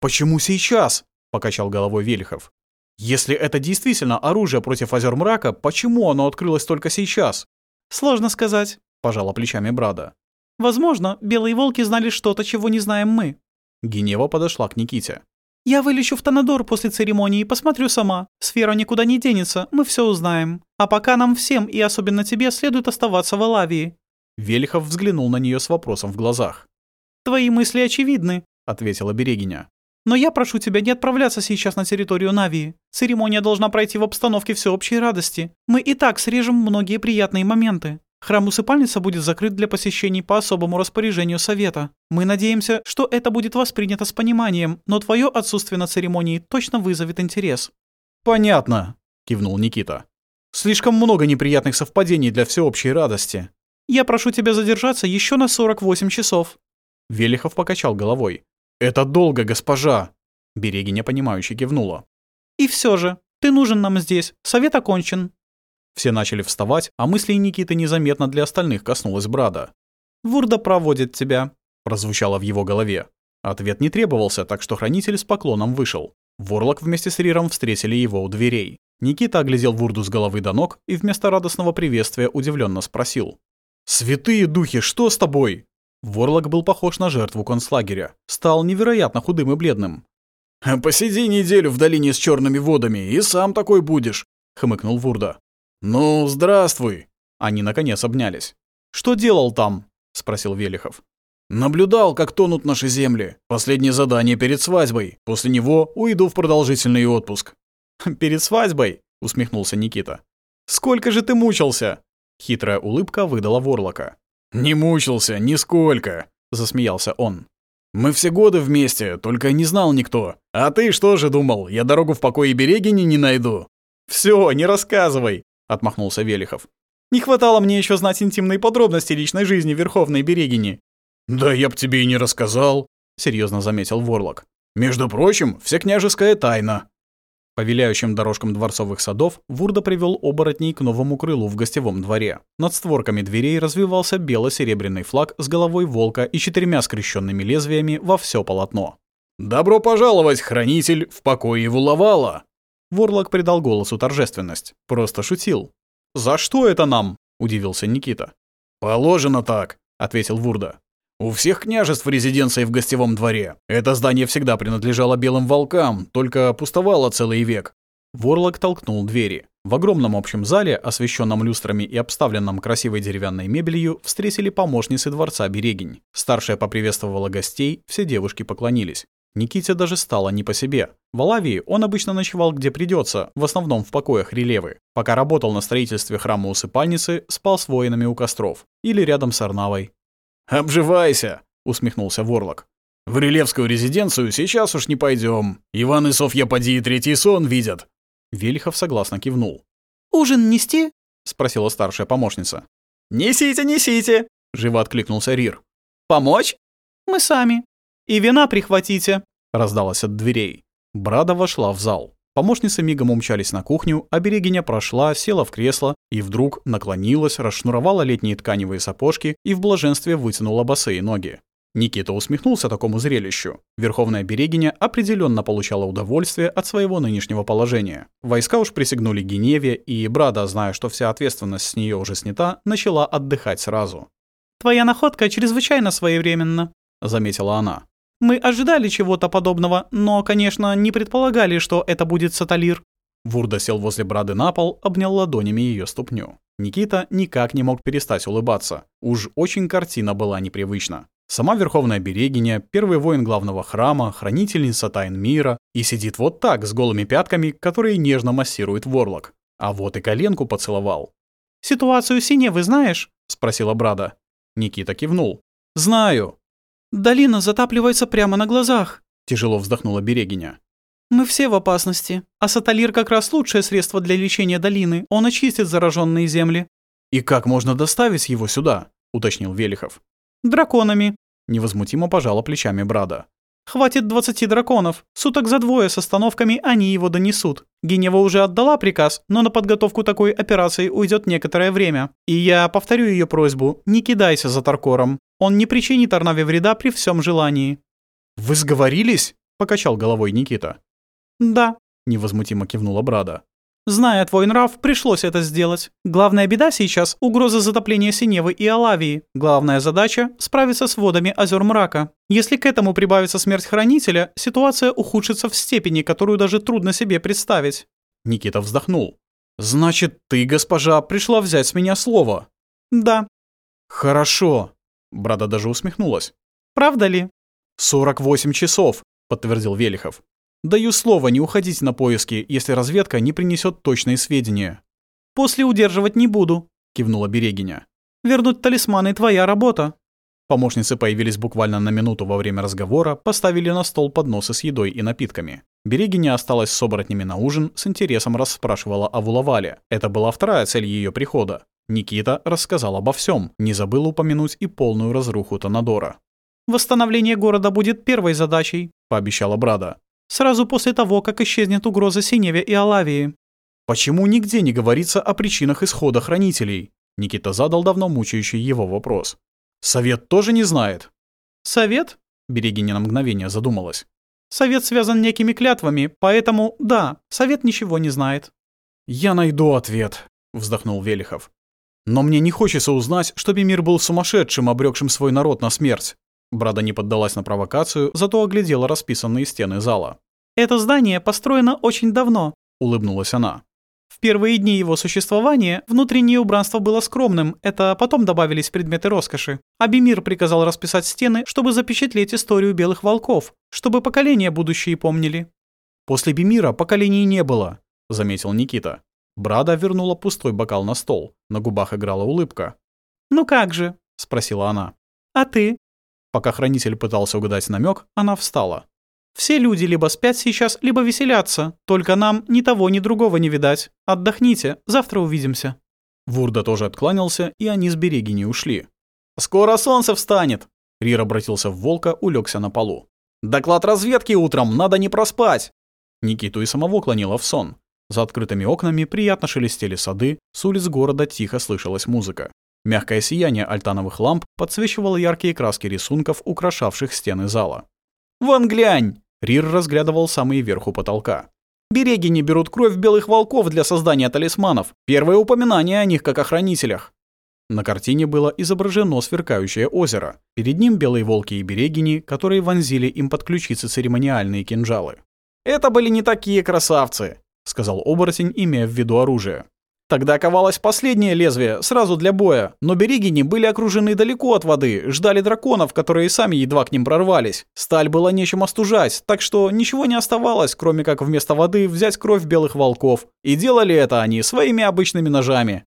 «Почему сейчас?» — покачал головой Велихов. «Если это действительно оружие против Озер Мрака, почему оно открылось только сейчас?» «Сложно сказать», — пожала плечами Брада. «Возможно, белые волки знали что-то, чего не знаем мы». Генева подошла к Никите. Я вылечу в Тонадор после церемонии, посмотрю сама. Сфера никуда не денется, мы все узнаем. А пока нам всем, и особенно тебе, следует оставаться в Алавии. Вельхов взглянул на нее с вопросом в глазах. «Твои мысли очевидны», — ответила Берегиня. «Но я прошу тебя не отправляться сейчас на территорию Навии. Церемония должна пройти в обстановке всеобщей радости. Мы и так срежем многие приятные моменты. Храм усыпальница будет закрыт для посещений по особому распоряжению совета. Мы надеемся, что это будет воспринято с пониманием, но твое отсутствие на церемонии точно вызовет интерес». «Понятно», — кивнул Никита. «Слишком много неприятных совпадений для всеобщей радости». «Я прошу тебя задержаться еще на 48 часов». Велихов покачал головой. «Это долго, госпожа!» Берегиня, понимающе кивнула. «И все же, ты нужен нам здесь, совет окончен, все начали вставать, а мысли Никиты незаметно для остальных коснулась Брада. «Вурда проводит тебя», — прозвучало в его голове. Ответ не требовался, так что хранитель с поклоном вышел. Ворлок вместе с Риром встретили его у дверей. Никита оглядел Вурду с головы до ног и вместо радостного приветствия удивленно спросил. «Святые духи, что с тобой?» Ворлок был похож на жертву концлагеря. Стал невероятно худым и бледным. «Посиди неделю в долине с черными водами, и сам такой будешь», — хмыкнул Вурда. «Ну, здравствуй!» Они, наконец, обнялись. «Что делал там?» — спросил Велихов. «Наблюдал, как тонут наши земли. Последнее задание перед свадьбой. После него уйду в продолжительный отпуск». «Перед свадьбой?» — усмехнулся Никита. «Сколько же ты мучился?» Хитрая улыбка выдала Ворлока. «Не мучился, нисколько!» — засмеялся он. «Мы все годы вместе, только не знал никто. А ты что же думал, я дорогу в покое Берегине не найду?» «Все, не рассказывай!» отмахнулся Велихов. Не хватало мне еще знать интимные подробности личной жизни Верховной Берегини. Да я б тебе и не рассказал, серьезно заметил Ворлок. Между прочим, всекняжеская тайна. По виляющим дорожкам дворцовых садов Вурда привел оборотней к новому крылу в гостевом дворе. Над створками дверей развивался бело-серебряный флаг с головой волка и четырьмя скрещенными лезвиями во все полотно. «Добро пожаловать, хранитель, в покое Вулавала!» Ворлок придал голосу торжественность. Просто шутил. «За что это нам?» — удивился Никита. «Положено так», — ответил Вурда. «У всех княжеств резиденции в гостевом дворе. Это здание всегда принадлежало белым волкам, только пустовало целый век. Ворлок толкнул двери. В огромном общем зале, освещенном люстрами и обставленном красивой деревянной мебелью, встретили помощницы дворца Берегинь. Старшая поприветствовала гостей, все девушки поклонились. Никите даже стало не по себе. В Алавии он обычно ночевал где придется, в основном в покоях релевы. Пока работал на строительстве храма-усыпальницы, спал с воинами у костров или рядом с Арнавой. «Обживайся!» — усмехнулся Ворлок. «В релевскую резиденцию сейчас уж не пойдем. Иван и Софья поди и третий сон видят». Велихов согласно кивнул. «Ужин нести?» — спросила старшая помощница. «Несите, несите!» — живо откликнулся Рир. «Помочь?» «Мы сами», и вина прихватите!» — раздалось от дверей. Брада вошла в зал. Помощницы мигом умчались на кухню, а берегиня прошла, села в кресло и вдруг наклонилась, расшнуровала летние тканевые сапожки и в блаженстве вытянула босые ноги. Никита усмехнулся такому зрелищу. Верховная Берегиня определенно получала удовольствие от своего нынешнего положения. Войска уж присягнули Геневе, и Брада, зная, что вся ответственность с нее уже снята, начала отдыхать сразу. «Твоя находка чрезвычайно своевременна», — заметила она. Мы ожидали чего-то подобного, но, конечно, не предполагали, что это будет Саталир». Вурда сел возле Брады на пол, обнял ладонями ее ступню. Никита никак не мог перестать улыбаться. Уж очень картина была непривычна. Сама Верховная Берегиня, первый воин главного храма, хранительница тайн мира, и сидит вот так, с голыми пятками, которые нежно массирует ворлок. А вот и коленку поцеловал. «Ситуацию Сине вы знаешь?» — спросила Брада. Никита кивнул. «Знаю. «Долина затапливается прямо на глазах», — тяжело вздохнула Берегиня. «Мы все в опасности, а саталир как раз лучшее средство для лечения долины, он очистит зараженные земли». «И как можно доставить его сюда?» — уточнил Велихов. «Драконами», — невозмутимо пожала плечами Брада. Хватит 20 драконов. Суток за двое с остановками а они его донесут. Генева уже отдала приказ, но на подготовку такой операции уйдет некоторое время. И я повторю ее просьбу, не кидайся за Таркором. Он не причинит Арнаве вреда при всем желании». «Вы сговорились?» – покачал головой Никита. «Да», – невозмутимо кивнула Брада. Зная твой нрав, пришлось это сделать. Главная беда сейчас – угроза затопления Синевы и Алавии. Главная задача – справиться с водами озер мрака. Если к этому прибавится смерть Хранителя, ситуация ухудшится в степени, которую даже трудно себе представить». Никита вздохнул. «Значит, ты, госпожа, пришла взять с меня слово?» «Да». «Хорошо». Брада даже усмехнулась. «Правда ли?» «48 часов», — подтвердил Велихов. Даю слово не уходить на поиски, если разведка не принесет точные сведения. «После удерживать не буду», — кивнула Берегиня. «Вернуть талисманы — твоя работа». Помощницы появились буквально на минуту во время разговора, поставили на стол подносы с едой и напитками. Берегиня осталась с оборотнями на ужин, с интересом расспрашивала о Вулавале. Это была вторая цель ее прихода. Никита рассказал обо всем, не забыл упомянуть и полную разруху Танадора. «Восстановление города будет первой задачей», — пообещала Брада сразу после того, как исчезнет угроза Синеве и Алавии. Почему нигде не говорится о причинах исхода хранителей? Никита задал давно мучающий его вопрос. Совет тоже не знает. Совет? Берегиня на мгновение задумалась. Совет связан некими клятвами, поэтому, да, совет ничего не знает. Я найду ответ, вздохнул Велихов. Но мне не хочется узнать, чтобы мир был сумасшедшим, обрекшим свой народ на смерть. Брада не поддалась на провокацию, зато оглядела расписанные стены зала. «Это здание построено очень давно», — улыбнулась она. В первые дни его существования внутреннее убранство было скромным, это потом добавились предметы роскоши. Абимир приказал расписать стены, чтобы запечатлеть историю белых волков, чтобы поколения будущие помнили. «После Бимира поколений не было», — заметил Никита. Брада вернула пустой бокал на стол, на губах играла улыбка. «Ну как же?» — спросила она. «А ты? Пока хранитель пытался угадать намек, она встала. «Все люди либо спят сейчас, либо веселятся. Только нам ни того, ни другого не видать. Отдохните, завтра увидимся». Вурда тоже откланялся, и они с береги не ушли. «Скоро солнце встанет!» Рир обратился в волка, улегся на полу. «Доклад разведки утром, надо не проспать!» Никиту и самого клонило в сон. За открытыми окнами приятно шелестели сады, с улиц города тихо слышалась музыка. Мягкое сияние альтановых ламп подсвечивало яркие краски рисунков, украшавших стены зала. «Вон глянь!» — Рир разглядывал самые верху потолка. «Береги не берут кровь белых волков для создания талисманов. Первое упоминание о них как о хранителях». На картине было изображено сверкающее озеро. Перед ним белые волки и берегини, которые вонзили им под ключицы церемониальные кинжалы. «Это были не такие красавцы», — сказал оборотень, имея в виду оружие. Тогда ковалось последнее лезвие, сразу для боя, но берегини были окружены далеко от воды, ждали драконов, которые сами едва к ним прорвались. Сталь было нечем остужать, так что ничего не оставалось, кроме как вместо воды взять кровь белых волков. И делали это они своими обычными ножами.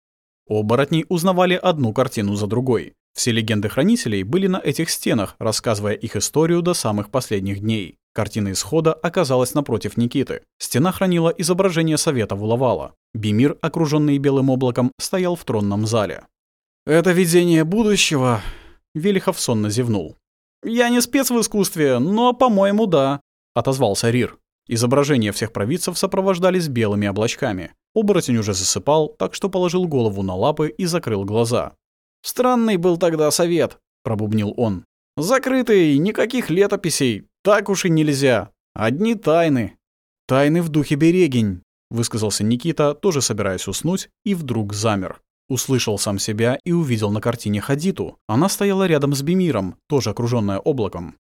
Оборотни узнавали одну картину за другой. Все легенды хранителей были на этих стенах, рассказывая их историю до самых последних дней. Картина исхода оказалась напротив Никиты. Стена хранила изображение Совета Вулавала. Бимир, окруженный белым облаком, стоял в тронном зале. «Это видение будущего...» Велихов сонно зевнул. «Я не спец в искусстве, но, по-моему, да», — отозвался Рир. Изображения всех провидцев сопровождались белыми облачками. Оборотень уже засыпал, так что положил голову на лапы и закрыл глаза. «Странный был тогда совет», — пробубнил он. «Закрытый, никаких летописей, так уж и нельзя. Одни тайны. Тайны в духе берегинь, высказался Никита, тоже собираясь уснуть, и вдруг замер. Услышал сам себя и увидел на картине Хадиту. Она стояла рядом с Бемиром, тоже окруженная облаком.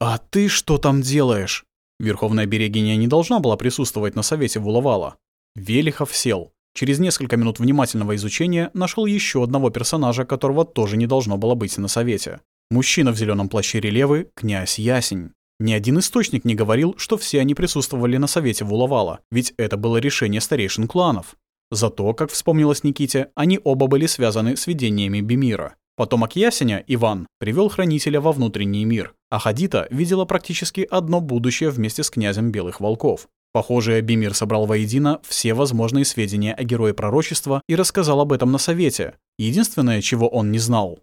«А ты что там делаешь?» Верховная Берегиня не должна была присутствовать на совете Вулавала. Велихов сел. Через несколько минут внимательного изучения нашел еще одного персонажа, которого тоже не должно было быть на совете. Мужчина в зеленом плаще релевы — князь Ясень. Ни один источник не говорил, что все они присутствовали на совете Вулавала, ведь это было решение старейшин кланов. Зато, как вспомнилось Никите, они оба были связаны с видениями Бемира. Потомок Ясеня, Иван, привел хранителя во внутренний мир, а Хадита видела практически одно будущее вместе с князем Белых Волков. Похоже, Бимир собрал воедино все возможные сведения о герое пророчества и рассказал об этом на совете. Единственное, чего он не знал.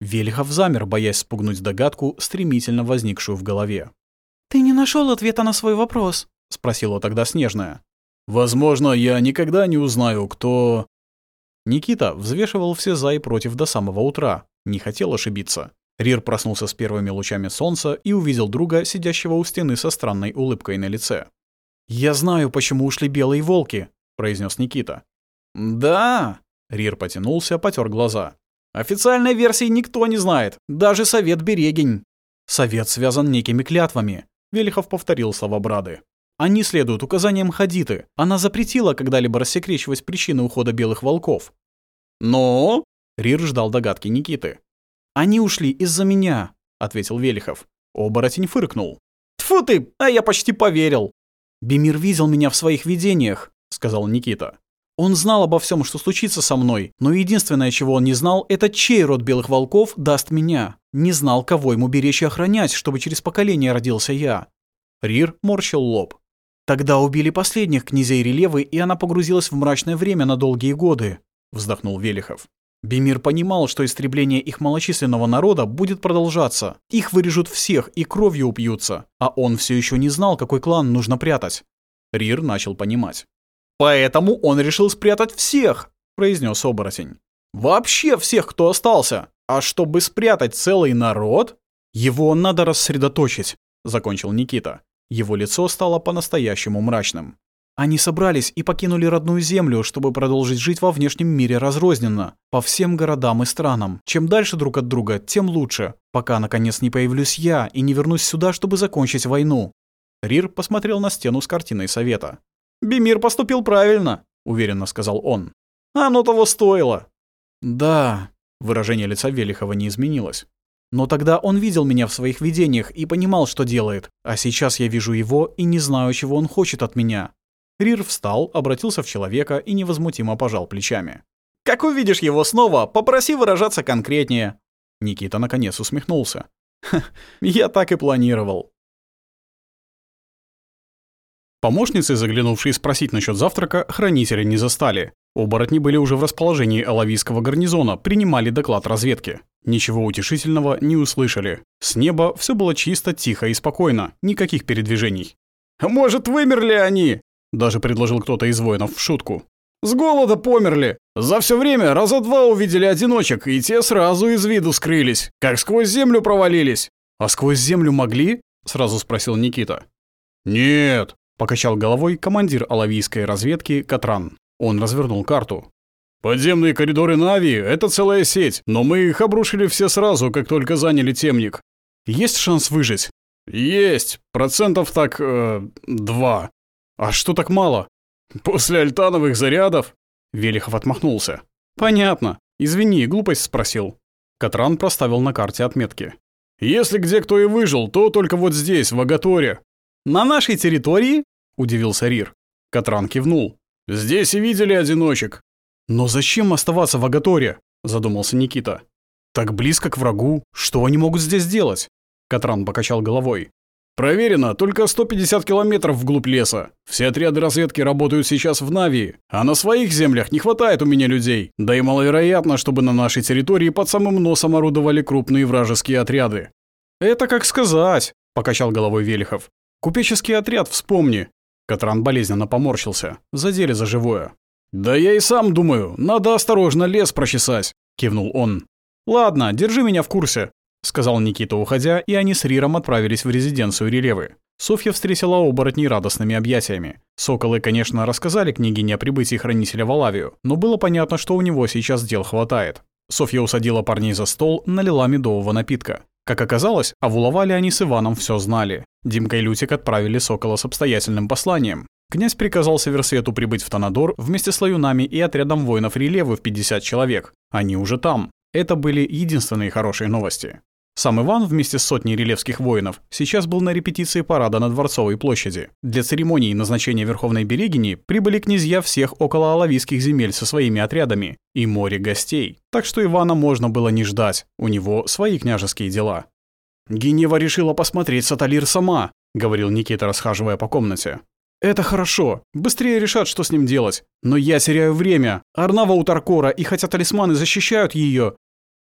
Велихов замер, боясь спугнуть догадку, стремительно возникшую в голове. «Ты не нашел ответа на свой вопрос?» — спросила тогда Снежная. «Возможно, я никогда не узнаю, кто...» Никита взвешивал все «за» и «против» до самого утра. Не хотел ошибиться. Рир проснулся с первыми лучами солнца и увидел друга, сидящего у стены со странной улыбкой на лице. «Я знаю, почему ушли белые волки», — произнес Никита. «Да!» — Рир потянулся, потер глаза. «Официальной версии никто не знает, даже Совет Берегинь». «Совет связан некими клятвами. Велихов повторил слова Брады. Они следуют указаниям Хадиты. Она запретила когда-либо рассекречивать причины ухода белых волков. Но... Рир ждал догадки Никиты. «Они ушли из-за меня», — ответил Велихов. Оборотень фыркнул. «Тьфу ты! А я почти поверил!» «Бемир видел меня в своих видениях», — сказал Никита. Он знал обо всем, что случится со мной, но единственное, чего он не знал, это чей род белых волков даст меня. Не знал, кого ему беречь и охранять, чтобы через поколение родился я. Рир морщил лоб. Тогда убили последних князей Релевы, и она погрузилась в мрачное время на долгие годы, вздохнул Велихов. Бемир понимал, что истребление их малочисленного народа будет продолжаться. Их вырежут всех и кровью упьются, а он все еще не знал, какой клан нужно прятать. Рир начал понимать. Поэтому он решил спрятать всех, произнес оборотень. Вообще всех, кто остался. А чтобы спрятать целый народ, его надо рассредоточить, закончил Никита. Его лицо стало по-настоящему мрачным. Они собрались и покинули родную землю, чтобы продолжить жить во внешнем мире разрозненно, по всем городам и странам. Чем дальше друг от друга, тем лучше, пока наконец не появлюсь я и не вернусь сюда, чтобы закончить войну. Рир посмотрел на стену с картиной совета. «Бимир поступил правильно», — уверенно сказал он. «Оно того стоило». «Да», — выражение лица Велихова не изменилось. «Но тогда он видел меня в своих видениях и понимал, что делает, а сейчас я вижу его и не знаю, чего он хочет от меня». Рир встал, обратился в человека и невозмутимо пожал плечами. «Как увидишь его снова, попроси выражаться конкретнее». Никита наконец усмехнулся. «Я так и планировал». Помощницы, заглянувшие спросить насчет завтрака, хранителя не застали. Оборотни были уже в расположении Алавийского гарнизона, принимали доклад разведки. Ничего утешительного не услышали. С неба все было чисто, тихо и спокойно, никаких передвижений. «Может, вымерли они?» – даже предложил кто-то из воинов в шутку. «С голода померли! За все время раза два увидели одиночек, и те сразу из виду скрылись, как сквозь землю провалились!» «А сквозь землю могли?» – сразу спросил Никита. «Нет, Покачал головой командир алавийской разведки Катран. Он развернул карту. «Подземные коридоры Нави — это целая сеть, но мы их обрушили все сразу, как только заняли темник». «Есть шанс выжить?» «Есть. Процентов так... Э, два». «А что так мало?» «После альтановых зарядов?» Велихов отмахнулся. «Понятно. Извини, глупость спросил». Катран проставил на карте отметки. «Если где кто и выжил, то только вот здесь, в Агаторе. «На нашей территории?» – удивился Рир. Катран кивнул. «Здесь и видели одиночек». «Но зачем оставаться в Агаторе?» – задумался Никита. «Так близко к врагу. Что они могут здесь делать?» Катран покачал головой. «Проверено, только 150 километров вглубь леса. Все отряды разведки работают сейчас в Навии, а на своих землях не хватает у меня людей. Да и маловероятно, чтобы на нашей территории под самым носом орудовали крупные вражеские отряды». «Это как сказать», – покачал головой Велихов. Купеческий отряд, вспомни!» Катран болезненно поморщился. Задели за живое. «Да я и сам думаю, надо осторожно лес прочесать!» — кивнул он. «Ладно, держи меня в курсе», — сказал Никита, уходя, и они с Риром отправились в резиденцию Релевы. Софья встретила оборотней радостными объятиями. Соколы, конечно, рассказали княгине о прибытии хранителя в Алавию, но было понятно, что у него сейчас дел хватает. Софья усадила парней за стол, налила медового напитка. Как оказалось, овуловали они с Иваном все знали. Димка и Лютик отправили Сокола с обстоятельным посланием. Князь приказал Северсвету прибыть в Танадор вместе с лаюнами и отрядом воинов релевы в 50 человек. Они уже там. Это были единственные хорошие новости. Сам Иван вместе с сотней релевских воинов сейчас был на репетиции парада на Дворцовой площади. Для церемонии назначения Верховной Берегини прибыли князья всех околоалавийских земель со своими отрядами и море гостей. Так что Ивана можно было не ждать, у него свои княжеские дела. «Генева решила посмотреть Саталир сама», — говорил Никита, расхаживая по комнате. «Это хорошо. Быстрее решат, что с ним делать. Но я теряю время. Арнава у Таркора, и хотя талисманы защищают ее...»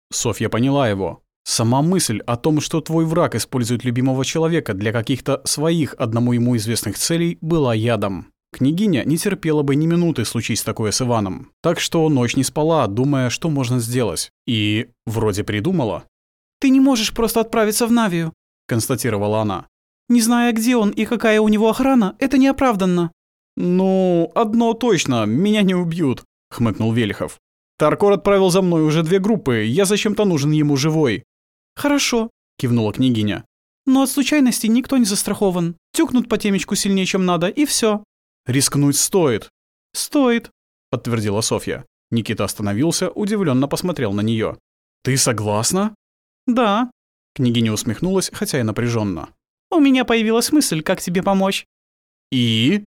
Софья поняла его. Сама мысль о том, что твой враг использует любимого человека для каких-то своих одному ему известных целей, была ядом. Княгиня не терпела бы ни минуты случись такое с Иваном, так что ночь не спала, думая, что можно сделать. И вроде придумала. «Ты не можешь просто отправиться в Навию», — констатировала она. «Не зная, где он и какая у него охрана, это неоправданно». «Ну, одно точно, меня не убьют», — хмыкнул Велихов. «Таркор отправил за мной уже две группы, я зачем-то нужен ему живой. «Хорошо», — кивнула княгиня. «Но от случайностей никто не застрахован. Тюкнут по темечку сильнее, чем надо, и все». «Рискнуть стоит». «Стоит», — подтвердила Софья. Никита остановился, удивленно посмотрел на нее. «Ты согласна?» «Да». Княгиня усмехнулась, хотя и напряженно. «У меня появилась мысль, как тебе помочь». «И?»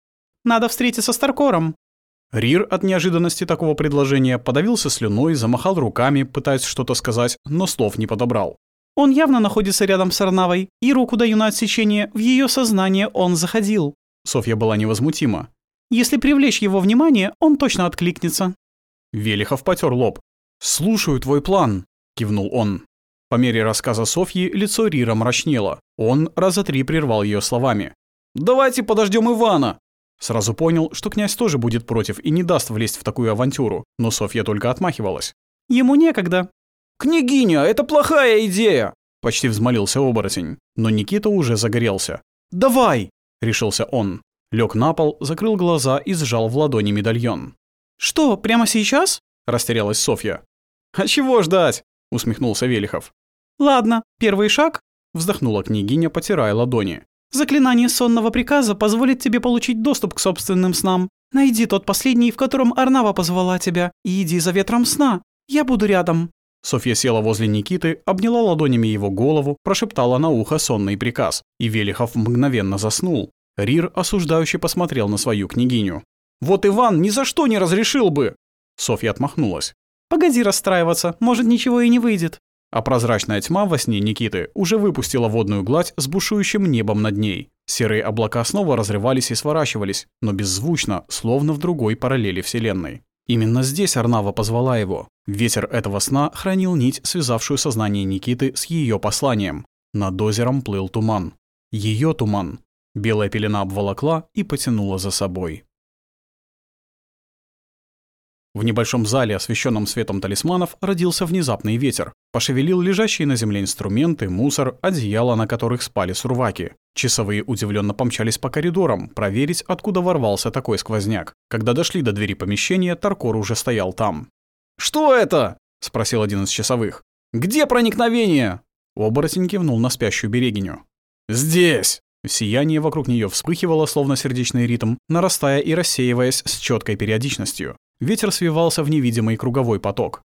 «Надо встретиться с Таркором». Рир от неожиданности такого предложения подавился слюной, замахал руками, пытаясь что-то сказать, но слов не подобрал. Он явно находится рядом с Арнавой, и руку даю на отсечение, в ее сознание он заходил». Софья была невозмутима. «Если привлечь его внимание, он точно откликнется». Велихов потер лоб. «Слушаю твой план», — кивнул он. По мере рассказа Софьи лицо Рира мрачнело. Он раза три прервал ее словами. «Давайте подождем Ивана!» Сразу понял, что князь тоже будет против и не даст влезть в такую авантюру, но Софья только отмахивалась. «Ему некогда. «Княгиня, это плохая идея!» — почти взмолился оборотень, но Никита уже загорелся. «Давай!» — решился он. Лег на пол, закрыл глаза и сжал в ладони медальон. «Что, прямо сейчас?» — растерялась Софья. «А чего ждать?» — усмехнулся Велихов. «Ладно, первый шаг», — вздохнула княгиня, потирая ладони. «Заклинание сонного приказа позволит тебе получить доступ к собственным снам. Найди тот последний, в котором Арнава позвала тебя, и иди за ветром сна. Я буду рядом». Софья села возле Никиты, обняла ладонями его голову, прошептала на ухо сонный приказ, и Велихов мгновенно заснул. Рир осуждающе посмотрел на свою княгиню. «Вот Иван ни за что не разрешил бы!» Софья отмахнулась. «Погоди расстраиваться, может, ничего и не выйдет». А прозрачная тьма во сне Никиты уже выпустила водную гладь с бушующим небом над ней. Серые облака снова разрывались и сворачивались, но беззвучно, словно в другой параллели Вселенной. Именно здесь Арнава позвала его. Ветер этого сна хранил нить, связавшую сознание Никиты с ее посланием. Над озером плыл туман. Ее туман. Белая пелена обволокла и потянула за собой. В небольшом зале, освещенном светом талисманов, родился внезапный ветер. Пошевелил лежащие на земле инструменты, мусор, одеяло, на которых спали сурваки. Часовые удивленно помчались по коридорам, проверить, откуда ворвался такой сквозняк. Когда дошли до двери помещения, Таркор уже стоял там. «Что это?» — спросил один из часовых. «Где проникновение?» Оборотень кивнул на спящую берегиню. «Здесь!» Сияние вокруг нее вспыхивало, словно сердечный ритм, нарастая и рассеиваясь с четкой периодичностью. Ветер свивался в невидимый круговой поток.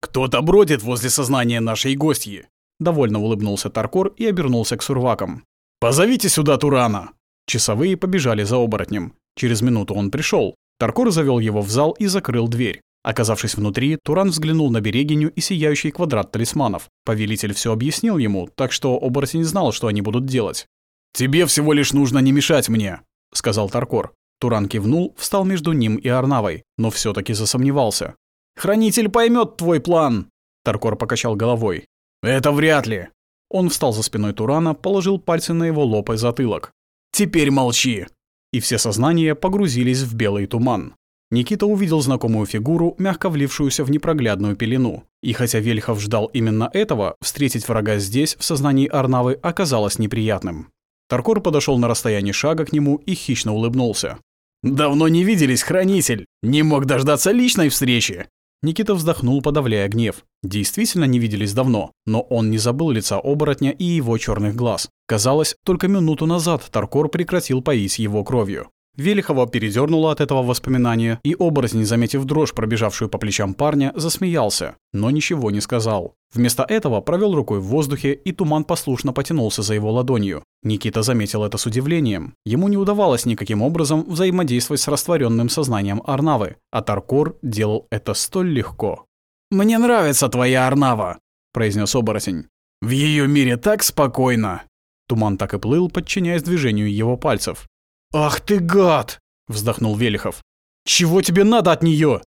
«Кто-то бродит возле сознания нашей гостьи!» Довольно улыбнулся Таркор и обернулся к сурвакам. «Позовите сюда Турана!» Часовые побежали за оборотнем. Через минуту он пришел. Таркор завел его в зал и закрыл дверь. Оказавшись внутри, Туран взглянул на берегиню и сияющий квадрат талисманов. Повелитель все объяснил ему, так что оборотень знал, что они будут делать. «Тебе всего лишь нужно не мешать мне», — сказал Таркор. Туран кивнул, встал между ним и Арнавой, но все таки засомневался. «Хранитель поймет твой план!» Таркор покачал головой. «Это вряд ли!» Он встал за спиной Турана, положил пальцы на его лоб и затылок. «Теперь молчи!» И все сознания погрузились в белый туман. Никита увидел знакомую фигуру, мягко влившуюся в непроглядную пелену. И хотя Вельхов ждал именно этого, встретить врага здесь, в сознании Арнавы, оказалось неприятным. Таркор подошел на расстояние шага к нему и хищно улыбнулся. «Давно не виделись, хранитель! Не мог дождаться личной встречи!» Никита вздохнул, подавляя гнев. Действительно не виделись давно, но он не забыл лица оборотня и его черных глаз. Казалось, только минуту назад Таркор прекратил поить его кровью. Велихова передернула от этого воспоминания, и оборотень, заметив дрожь, пробежавшую по плечам парня, засмеялся, но ничего не сказал. Вместо этого провел рукой в воздухе, и туман послушно потянулся за его ладонью. Никита заметил это с удивлением. Ему не удавалось никаким образом взаимодействовать с растворенным сознанием Арнавы, а Таркор делал это столь легко. «Мне нравится твоя Арнава», — произнес оборотень. «В ее мире так спокойно». Туман так и плыл, подчиняясь движению его пальцев. «Ах ты гад!» – вздохнул Велихов. «Чего тебе надо от нее?»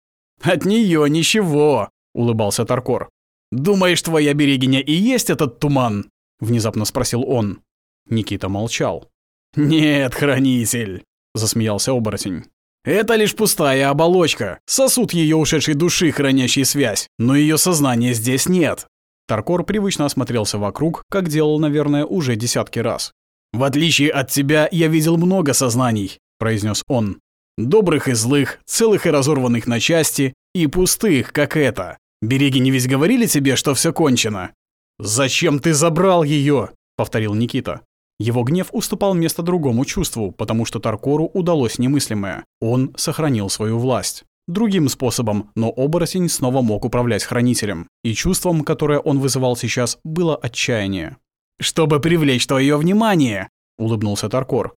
«От нее ничего!» – улыбался Таркор. «Думаешь, твоя берегиня и есть этот туман?» – внезапно спросил он. Никита молчал. «Нет, хранитель!» – засмеялся оборотень. «Это лишь пустая оболочка, сосуд ее ушедшей души, хранящий связь, но ее сознания здесь нет». Таркор привычно осмотрелся вокруг, как делал, наверное, уже десятки раз. «В отличие от тебя, я видел много сознаний», — произнес он. «Добрых и злых, целых и разорванных на части, и пустых, как это. Береги не весь говорили тебе, что все кончено?» «Зачем ты забрал ее?» — повторил Никита. Его гнев уступал место другому чувству, потому что Таркору удалось немыслимое. Он сохранил свою власть. Другим способом, но оборотень снова мог управлять хранителем. И чувством, которое он вызывал сейчас, было отчаяние. «Чтобы привлечь твое внимание», — улыбнулся Таркор.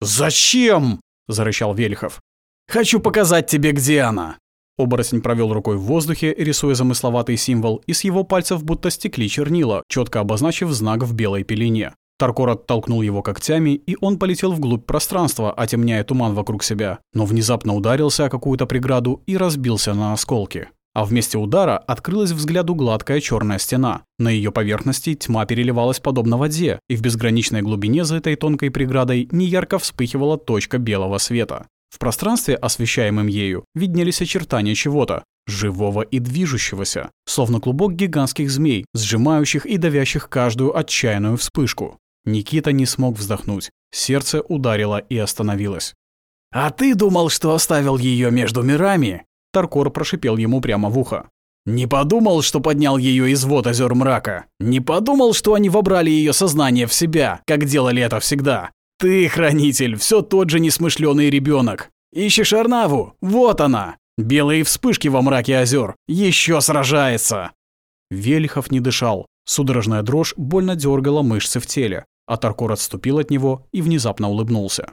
«Зачем?» — зарычал Вельхов. «Хочу показать тебе, где она». Оборотень провел рукой в воздухе, рисуя замысловатый символ, и с его пальцев будто стекли чернила, четко обозначив знак в белой пелене. Таркор оттолкнул его когтями, и он полетел вглубь пространства, отемняя туман вокруг себя, но внезапно ударился о какую-то преграду и разбился на осколки а вместе удара открылась взгляду гладкая черная стена. На ее поверхности тьма переливалась подобно воде, и в безграничной глубине за этой тонкой преградой неярко вспыхивала точка белого света. В пространстве, освещаемом ею, виднелись очертания чего-то, живого и движущегося, словно клубок гигантских змей, сжимающих и давящих каждую отчаянную вспышку. Никита не смог вздохнуть. Сердце ударило и остановилось. «А ты думал, что оставил ее между мирами?» Таркор прошипел ему прямо в ухо. «Не подумал, что поднял ее из вод озер мрака. Не подумал, что они вобрали ее сознание в себя, как делали это всегда. Ты, хранитель, все тот же несмышленый ребенок. Ищешь Арнаву? Вот она! Белые вспышки во мраке озер. Еще сражается!» Велихов не дышал. Судорожная дрожь больно дергала мышцы в теле, а Таркор отступил от него и внезапно улыбнулся.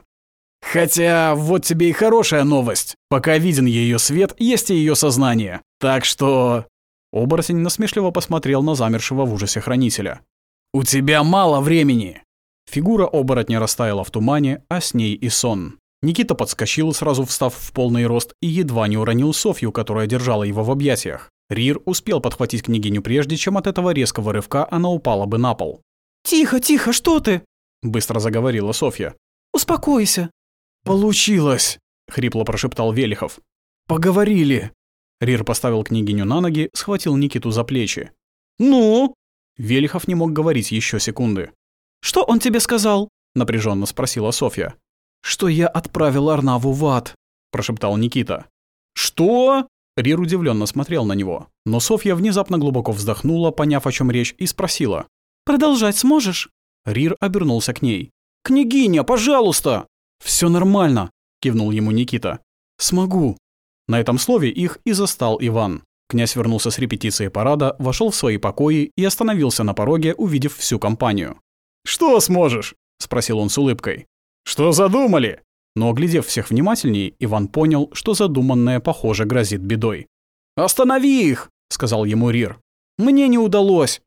Хотя вот тебе и хорошая новость. Пока виден ее свет, есть и ее сознание. Так что...» Оборотень насмешливо посмотрел на замершего в ужасе хранителя. «У тебя мало времени!» Фигура оборотня растаяла в тумане, а с ней и сон. Никита подскочил, сразу встав в полный рост, и едва не уронил Софью, которая держала его в объятиях. Рир успел подхватить княгиню прежде, чем от этого резкого рывка она упала бы на пол. «Тихо, тихо, что ты?» – быстро заговорила Софья. «Успокойся, «Получилось!» — хрипло прошептал Велихов. «Поговорили!» Рир поставил княгиню на ноги, схватил Никиту за плечи. «Ну?» Велихов не мог говорить еще секунды. «Что он тебе сказал?» — напряженно спросила Софья. «Что я отправил Арнаву в ад», — прошептал Никита. «Что?» Рир удивленно смотрел на него, но Софья внезапно глубоко вздохнула, поняв, о чем речь, и спросила. «Продолжать сможешь?» Рир обернулся к ней. «Княгиня, пожалуйста!» «Все нормально», — кивнул ему Никита. «Смогу». На этом слове их и застал Иван. Князь вернулся с репетиции парада, вошел в свои покои и остановился на пороге, увидев всю компанию. «Что сможешь?» — спросил он с улыбкой. «Что задумали?» Но, оглядев всех внимательней, Иван понял, что задуманное, похоже, грозит бедой. «Останови их!» — сказал ему Рир. «Мне не удалось.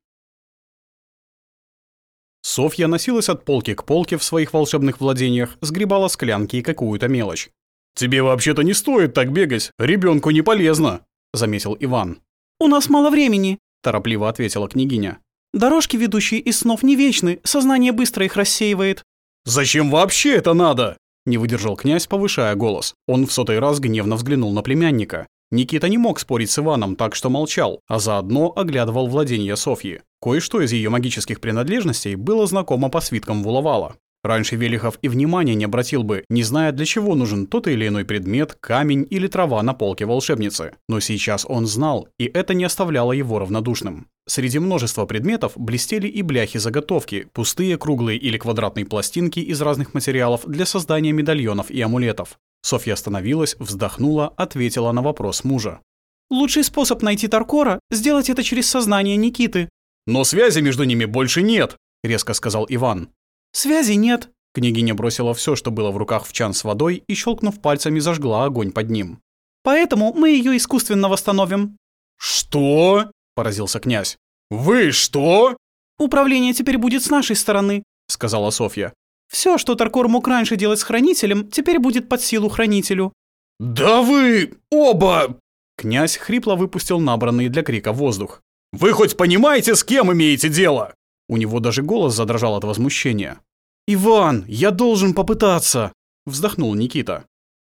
Софья носилась от полки к полке в своих волшебных владениях, сгребала склянки и какую-то мелочь. «Тебе вообще-то не стоит так бегать, ребенку не полезно», — заметил Иван. «У нас мало времени», — торопливо ответила княгиня. «Дорожки, ведущие из снов, не вечны, сознание быстро их рассеивает». «Зачем вообще это надо?» — не выдержал князь, повышая голос. Он в сотый раз гневно взглянул на племянника. Никита не мог спорить с Иваном, так что молчал, а заодно оглядывал владение Софьи. Кое-что из ее магических принадлежностей было знакомо по свиткам Вулавала. Раньше Велихов и внимания не обратил бы, не зная, для чего нужен тот или иной предмет, камень или трава на полке волшебницы. Но сейчас он знал, и это не оставляло его равнодушным. Среди множества предметов блестели и бляхи-заготовки, пустые круглые или квадратные пластинки из разных материалов для создания медальонов и амулетов. Софья остановилась, вздохнула, ответила на вопрос мужа. «Лучший способ найти Таркора — сделать это через сознание Никиты». «Но связи между ними больше нет», — резко сказал Иван. «Связи нет». Княгиня бросила все, что было в руках в чан с водой и, щелкнув пальцами, зажгла огонь под ним. «Поэтому мы ее искусственно восстановим». «Что?» — поразился князь. «Вы что?» «Управление теперь будет с нашей стороны», — сказала Софья. Все, что Таркор мог раньше делать с Хранителем, теперь будет под силу Хранителю». «Да вы... оба...» Князь хрипло выпустил набранный для крика воздух. «Вы хоть понимаете, с кем имеете дело?» У него даже голос задрожал от возмущения. «Иван, я должен попытаться!» Вздохнул Никита.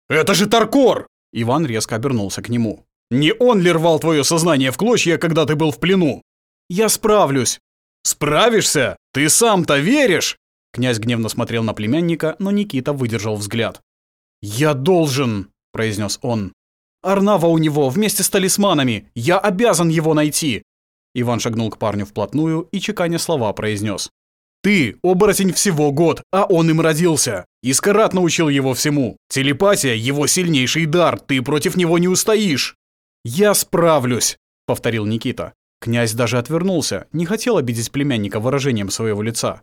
«Это же Таркор!» Иван резко обернулся к нему. «Не он ли рвал твое сознание в клочья, когда ты был в плену?» «Я справлюсь!» «Справишься? Ты сам-то веришь?» Князь гневно смотрел на племянника, но Никита выдержал взгляд. «Я должен!» – произнес он. «Арнава у него вместе с талисманами! Я обязан его найти!» Иван шагнул к парню вплотную и, чеканя слова, произнес. «Ты – оборотень всего год, а он им родился! Искарат научил его всему! Телепатия – его сильнейший дар, ты против него не устоишь!» «Я справлюсь!» – повторил Никита. Князь даже отвернулся, не хотел обидеть племянника выражением своего лица.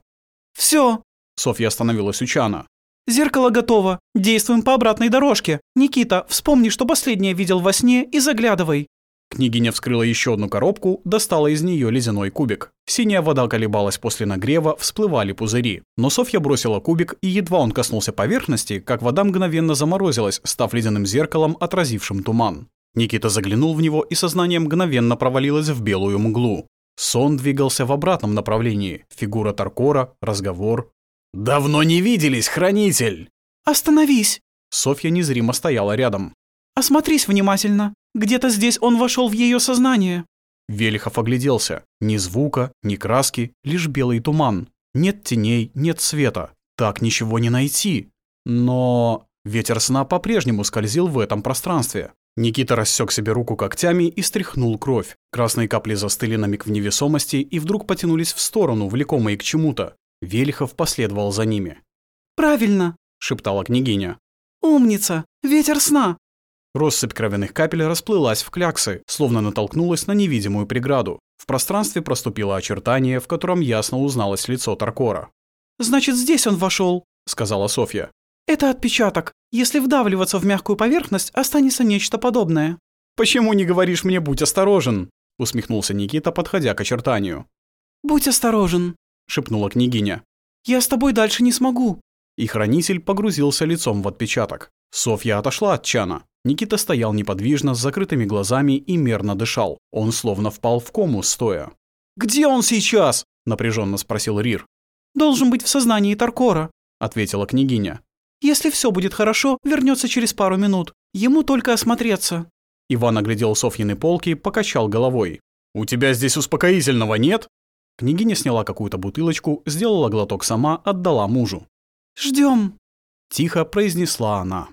«Все!» Софья остановилась у Чана. «Зеркало готово. Действуем по обратной дорожке. Никита, вспомни, что последнее видел во сне, и заглядывай». Княгиня вскрыла еще одну коробку, достала из нее ледяной кубик. Синяя вода колебалась после нагрева, всплывали пузыри. Но Софья бросила кубик, и едва он коснулся поверхности, как вода мгновенно заморозилась, став ледяным зеркалом, отразившим туман. Никита заглянул в него, и сознание мгновенно провалилось в белую мглу. Сон двигался в обратном направлении. Фигура Таркора, разговор. «Давно не виделись, Хранитель!» «Остановись!» Софья незримо стояла рядом. «Осмотрись внимательно. Где-то здесь он вошел в ее сознание». Велихов огляделся. Ни звука, ни краски, лишь белый туман. Нет теней, нет света. Так ничего не найти. Но ветер сна по-прежнему скользил в этом пространстве. Никита рассек себе руку когтями и стряхнул кровь. Красные капли застыли на миг в невесомости и вдруг потянулись в сторону, влекомые к чему-то. Велихов последовал за ними. «Правильно!» – шептала княгиня. «Умница! Ветер сна!» Россыпь кровяных капель расплылась в кляксы, словно натолкнулась на невидимую преграду. В пространстве проступило очертание, в котором ясно узналось лицо Таркора. «Значит, здесь он вошел, сказала Софья. Это отпечаток. Если вдавливаться в мягкую поверхность, останется нечто подобное. Почему не говоришь мне «будь осторожен»? усмехнулся Никита, подходя к очертанию. «Будь осторожен», — шепнула княгиня. «Я с тобой дальше не смогу». И хранитель погрузился лицом в отпечаток. Софья отошла от Чана. Никита стоял неподвижно с закрытыми глазами и мерно дышал. Он словно впал в кому стоя. «Где он сейчас?» — напряженно спросил Рир. «Должен быть в сознании Таркора», — ответила княгиня. Если все будет хорошо, вернется через пару минут. Ему только осмотреться». Иван оглядел Софьины полки, покачал головой. «У тебя здесь успокоительного нет?» Княгиня сняла какую-то бутылочку, сделала глоток сама, отдала мужу. «Ждем», — тихо произнесла она.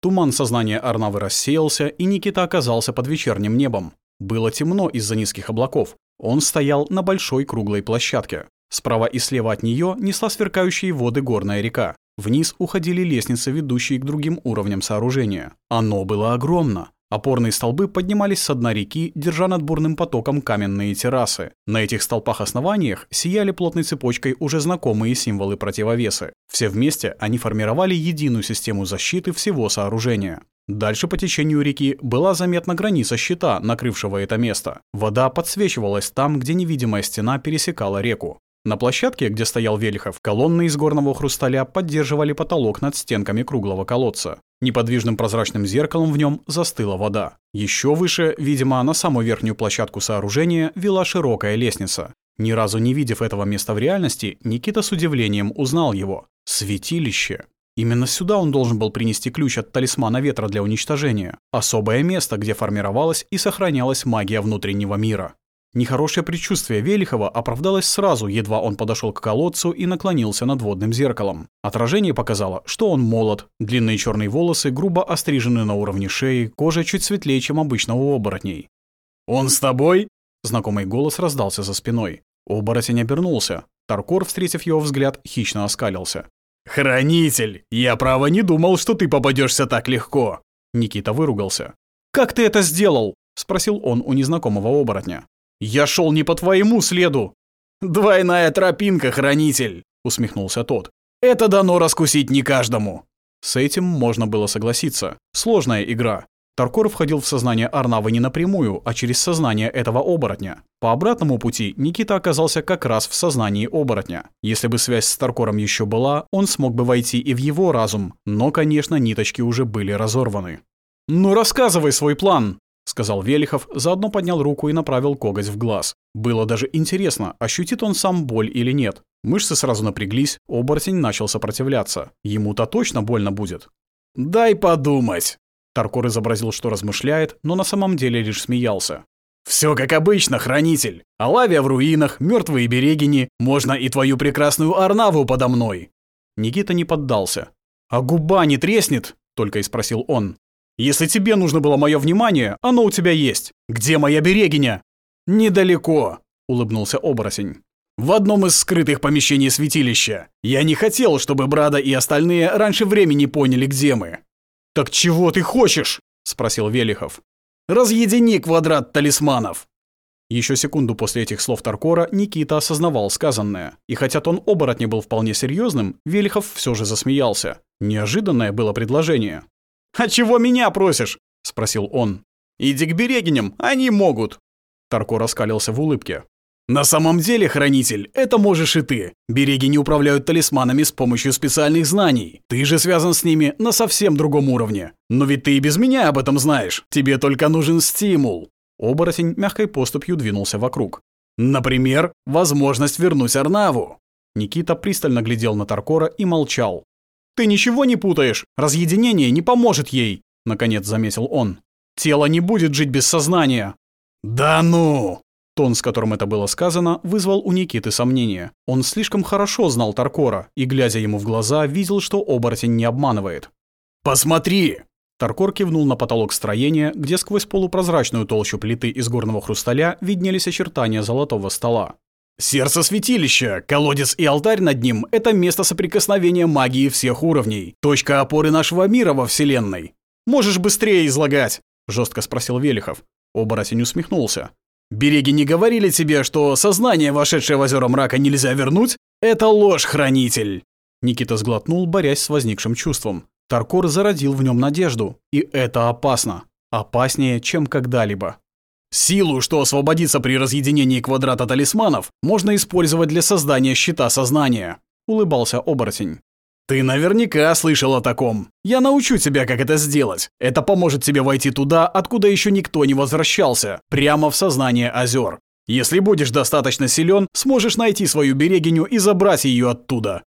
Туман сознания Арнавы рассеялся, и Никита оказался под вечерним небом. Было темно из-за низких облаков. Он стоял на большой круглой площадке. Справа и слева от нее несла сверкающие воды горная река. Вниз уходили лестницы, ведущие к другим уровням сооружения. Оно было огромно. Опорные столбы поднимались со дна реки, держа над бурным потоком каменные террасы. На этих столпах-основаниях сияли плотной цепочкой уже знакомые символы противовесы. Все вместе они формировали единую систему защиты всего сооружения. Дальше по течению реки была заметна граница щита, накрывшего это место. Вода подсвечивалась там, где невидимая стена пересекала реку. На площадке, где стоял Велихов, колонны из горного хрусталя поддерживали потолок над стенками круглого колодца. Неподвижным прозрачным зеркалом в нем застыла вода. Еще выше, видимо, на самую верхнюю площадку сооружения вела широкая лестница. Ни разу не видев этого места в реальности, Никита с удивлением узнал его. Святилище. Именно сюда он должен был принести ключ от талисмана ветра для уничтожения. Особое место, где формировалась и сохранялась магия внутреннего мира. Нехорошее предчувствие Велихова оправдалось сразу, едва он подошел к колодцу и наклонился над водным зеркалом. Отражение показало, что он молод, длинные черные волосы грубо острижены на уровне шеи, кожа чуть светлее, чем обычного оборотней. «Он с тобой?» — знакомый голос раздался за спиной. Оборотень обернулся. Таркор, встретив его взгляд, хищно оскалился. «Хранитель! Я, право, не думал, что ты попадешься так легко!» Никита выругался. «Как ты это сделал?» — спросил он у незнакомого оборотня. Я шел не по твоему следу!» «Двойная тропинка, хранитель!» — усмехнулся тот. «Это дано раскусить не каждому!» С этим можно было согласиться. Сложная игра. Таркор входил в сознание Арнавы не напрямую, а через сознание этого оборотня. По обратному пути Никита оказался как раз в сознании оборотня. Если бы связь с Таркором еще была, он смог бы войти и в его разум, но, конечно, ниточки уже были разорваны. «Ну рассказывай свой план!» сказал Велихов, заодно поднял руку и направил коготь в глаз. Было даже интересно, ощутит он сам боль или нет. Мышцы сразу напряглись, оборотень начал сопротивляться. Ему-то точно больно будет. «Дай подумать!» Таркор изобразил, что размышляет, но на самом деле лишь смеялся. «Все как обычно, Хранитель. Алавия в руинах, мертвые берегини, можно и твою прекрасную Арнаву подо мной!» Никита не поддался. «А губа не треснет?» — только и спросил он. Если тебе нужно было мое внимание, оно у тебя есть. Где моя берегиня?» «Недалеко», — улыбнулся оборотень. «В одном из скрытых помещений святилища. Я не хотел, чтобы Брада и остальные раньше времени поняли, где мы». «Так чего ты хочешь?» — спросил Велихов. «Разъедини квадрат талисманов!» Еще секунду после этих слов Таркора Никита осознавал сказанное. И хотя тон оборотня был вполне серьезным, Велихов все же засмеялся. Неожиданное было предложение. «А чего меня просишь?» — спросил он. «Иди к Берегиням, они могут». Тарко раскалился в улыбке. «На самом деле, Хранитель, это можешь и ты. Берегини управляют талисманами с помощью специальных знаний. Ты же связан с ними на совсем другом уровне. Но ведь ты и без меня об этом знаешь. Тебе только нужен стимул». Оборотень мягкой поступью двинулся вокруг. «Например, возможность вернуть Арнаву». Никита пристально глядел на Таркора и молчал. Ты ничего не путаешь, разъединение не поможет ей, наконец заметил он. Тело не будет жить без сознания. Да ну! Тон, с которым это было сказано, вызвал у Никиты сомнения. Он слишком хорошо знал Таркора и, глядя ему в глаза, видел, что оборотень не обманывает. «Посмотри!» Таркор кивнул на потолок строения, где сквозь полупрозрачную толщу плиты из горного хрусталя виднелись очертания золотого стола. Сердце святилища, колодец и алтарь над ним – это место соприкосновения магии всех уровней, точка опоры нашего мира во Вселенной. «Можешь быстрее излагать?» – жестко спросил Велихов. Оборотень усмехнулся. «Береги не говорили тебе, что сознание, вошедшее в озеро мрака, нельзя вернуть? Это ложь, хранитель!» Никита сглотнул, борясь с возникшим чувством. Таркор зародил в нем надежду, и это опасно. Опаснее, чем когда-либо. Силу, что освободится при разъединении квадрата талисманов, можно использовать для создания щита сознания», — улыбался оборотень. «Ты наверняка слышал о таком. Я научу тебя, как это сделать. Это поможет тебе войти туда, откуда еще никто не возвращался, прямо в сознание озер. Если будешь достаточно силен, сможешь найти свою берегиню и забрать ее оттуда».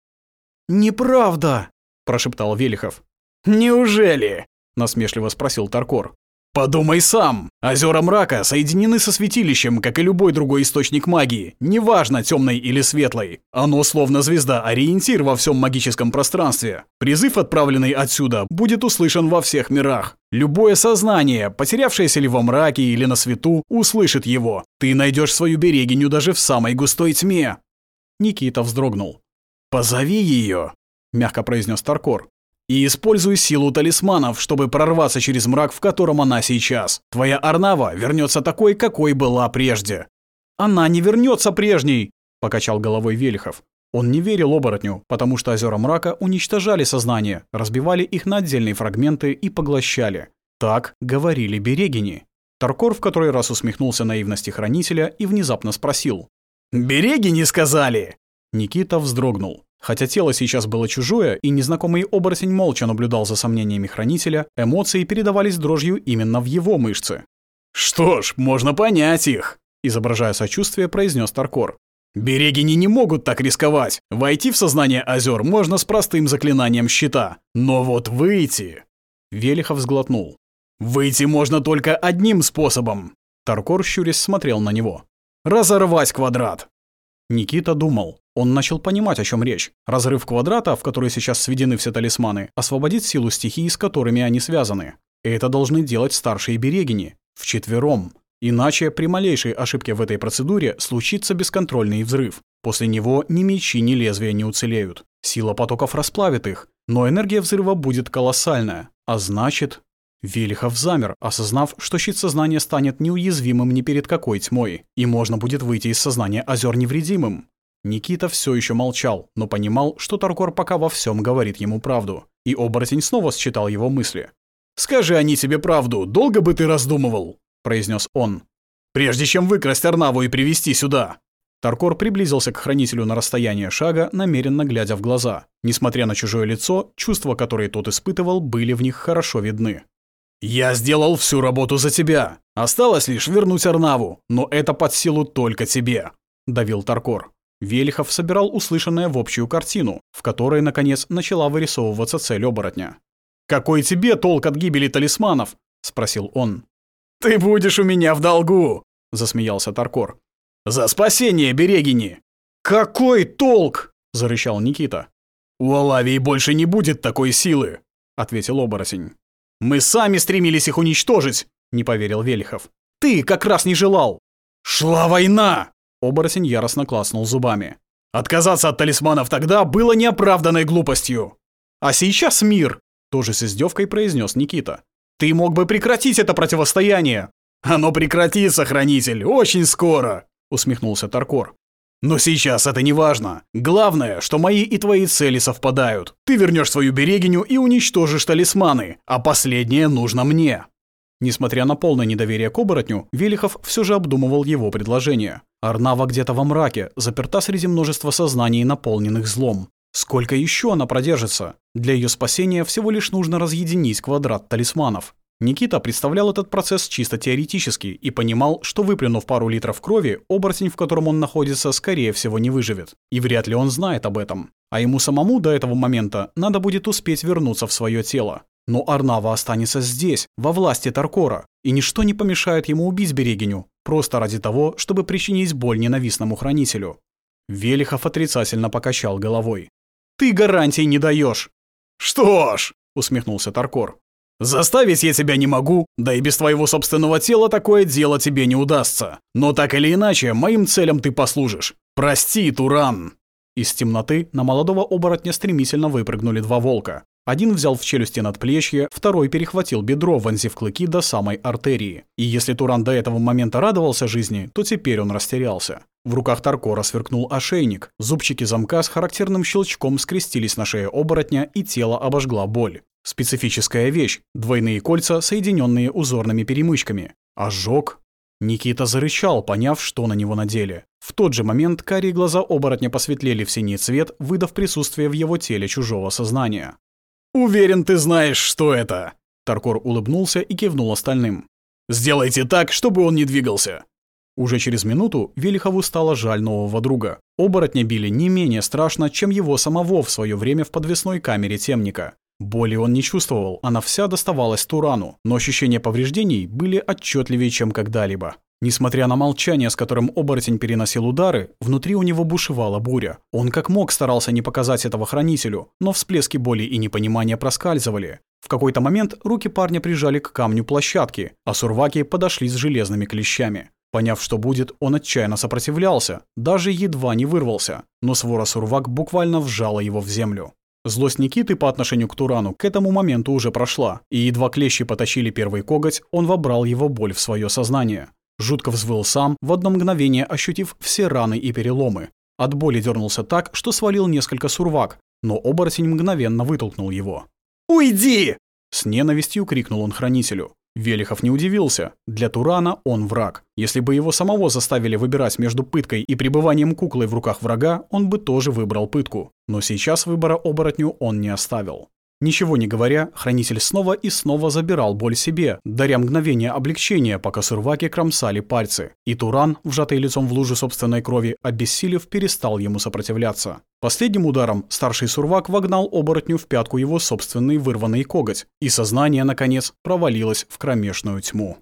«Неправда», — прошептал Велихов. «Неужели?» — насмешливо спросил Таркор. Подумай сам. Озера мрака соединены со святилищем, как и любой другой источник магии, неважно темной или светлой. Оно словно звезда, ориентир во всем магическом пространстве. Призыв, отправленный отсюда, будет услышан во всех мирах. Любое сознание, потерявшееся ли во мраке или на свету, услышит его. Ты найдешь свою берегиню даже в самой густой тьме. Никита вздрогнул. «Позови ее», — мягко произнес Таркор и используй силу талисманов, чтобы прорваться через мрак, в котором она сейчас. Твоя Арнава вернется такой, какой была прежде». «Она не вернется прежней!» — покачал головой Велихов. Он не верил оборотню, потому что озера мрака уничтожали сознание, разбивали их на отдельные фрагменты и поглощали. Так говорили берегини. Таркор в который раз усмехнулся наивности хранителя и внезапно спросил. «Берегини сказали!» Никита вздрогнул. Хотя тело сейчас было чужое, и незнакомый оборотень молча наблюдал за сомнениями хранителя, эмоции передавались дрожью именно в его мышцы. «Что ж, можно понять их!» – изображая сочувствие, произнес Таркор. «Берегини не могут так рисковать. Войти в сознание озер можно с простым заклинанием щита. Но вот выйти...» Велихов сглотнул. «Выйти можно только одним способом!» Таркор щурясь смотрел на него. «Разорвать квадрат!» Никита думал. Он начал понимать, о чем речь. Разрыв квадрата, в который сейчас сведены все талисманы, освободит силу стихии, с которыми они связаны. И это должны делать старшие берегини. Вчетвером. Иначе при малейшей ошибке в этой процедуре случится бесконтрольный взрыв. После него ни мечи, ни лезвия не уцелеют. Сила потоков расплавит их, но энергия взрыва будет колоссальная, а значит Велихов замер, осознав, что щит сознания станет неуязвимым ни перед какой тьмой, и можно будет выйти из сознания озер невредимым. Никита все еще молчал, но понимал, что Таркор пока во всем говорит ему правду, и оборотень снова считал его мысли. «Скажи они тебе правду, долго бы ты раздумывал?» – произнес он. «Прежде чем выкрасть Арнаву и привести сюда!» Таркор приблизился к хранителю на расстояние шага, намеренно глядя в глаза. Несмотря на чужое лицо, чувства, которые тот испытывал, были в них хорошо видны. «Я сделал всю работу за тебя. Осталось лишь вернуть Арнаву, но это под силу только тебе», — давил Таркор. Вельхов собирал услышанное в общую картину, в которой, наконец, начала вырисовываться цель оборотня. «Какой тебе толк от гибели талисманов?» — спросил он. «Ты будешь у меня в долгу!» — засмеялся Таркор. «За спасение, Берегини!» «Какой толк?» — зарычал Никита. «У Алавии больше не будет такой силы!» — ответил оборотень. «Мы сами стремились их уничтожить», — не поверил Велихов. «Ты как раз не желал». «Шла война!» — оборотень яростно класнул зубами. «Отказаться от талисманов тогда было неоправданной глупостью». «А сейчас мир!» — тоже с издевкой произнес Никита. «Ты мог бы прекратить это противостояние!» «Оно прекратится, Хранитель, очень скоро!» — усмехнулся Таркор. Но сейчас это не важно. Главное, что мои и твои цели совпадают. Ты вернешь свою берегиню и уничтожишь талисманы, а последнее нужно мне». Несмотря на полное недоверие к оборотню, Велихов все же обдумывал его предложение. Арнава где-то во мраке, заперта среди множества сознаний, наполненных злом. Сколько еще она продержится? Для ее спасения всего лишь нужно разъединить квадрат талисманов. Никита представлял этот процесс чисто теоретически и понимал, что выплюнув пару литров крови, оборотень, в котором он находится, скорее всего не выживет. И вряд ли он знает об этом. А ему самому до этого момента надо будет успеть вернуться в свое тело. Но Арнава останется здесь, во власти Таркора, и ничто не помешает ему убить Берегиню, просто ради того, чтобы причинить боль ненавистному хранителю. Велихов отрицательно покачал головой. «Ты гарантий не даешь!» «Что ж!» — усмехнулся Таркор. Заставить я тебя не могу, да и без твоего собственного тела такое дело тебе не удастся. Но так или иначе, моим целям ты послужишь. Прости, Туран!» Из темноты на молодого оборотня стремительно выпрыгнули два волка. Один взял в челюсти надплечье, второй перехватил бедро, вонзив клыки до самой артерии. И если Туран до этого момента радовался жизни, то теперь он растерялся. В руках Таркора сверкнул ошейник, зубчики замка с характерным щелчком скрестились на шее оборотня, и тело обожгла боль. Специфическая вещь – двойные кольца, соединенные узорными перемычками. А Ожог. Никита зарычал, поняв, что на него надели. В тот же момент карие глаза оборотня посветлели в синий цвет, выдав присутствие в его теле чужого сознания. «Уверен, ты знаешь, что это!» Таркор улыбнулся и кивнул остальным. «Сделайте так, чтобы он не двигался!» Уже через минуту Велихову стало жаль нового друга. Оборотня били не менее страшно, чем его самого в свое время в подвесной камере темника. Боли он не чувствовал, а она вся доставалась Турану, но ощущения повреждений были отчетливее, чем когда-либо. Несмотря на молчание, с которым оборотень переносил удары, внутри у него бушевала буря. Он как мог старался не показать этого хранителю, но всплески боли и непонимания проскальзывали. В какой-то момент руки парня прижали к камню площадки, а сурваки подошли с железными клещами. Поняв, что будет, он отчаянно сопротивлялся, даже едва не вырвался, но свора сурвак буквально вжала его в землю. Злость Никиты по отношению к Турану к этому моменту уже прошла, и едва клещи потащили первый коготь, он вобрал его боль в свое сознание. Жутко взвыл сам, в одно мгновение ощутив все раны и переломы. От боли дернулся так, что свалил несколько сурвак, но оборотень мгновенно вытолкнул его. «Уйди!» С ненавистью крикнул он хранителю. Велихов не удивился. Для Турана он враг. Если бы его самого заставили выбирать между пыткой и пребыванием куклы в руках врага, он бы тоже выбрал пытку. Но сейчас выбора оборотню он не оставил. Ничего не говоря, хранитель снова и снова забирал боль себе, даря мгновение облегчения, пока сурваки кромсали пальцы. И Туран, вжатый лицом в лужу собственной крови, обессилев, перестал ему сопротивляться. Последним ударом старший сурвак вогнал оборотню в пятку его собственный вырванный коготь, и сознание, наконец, провалилось в кромешную тьму.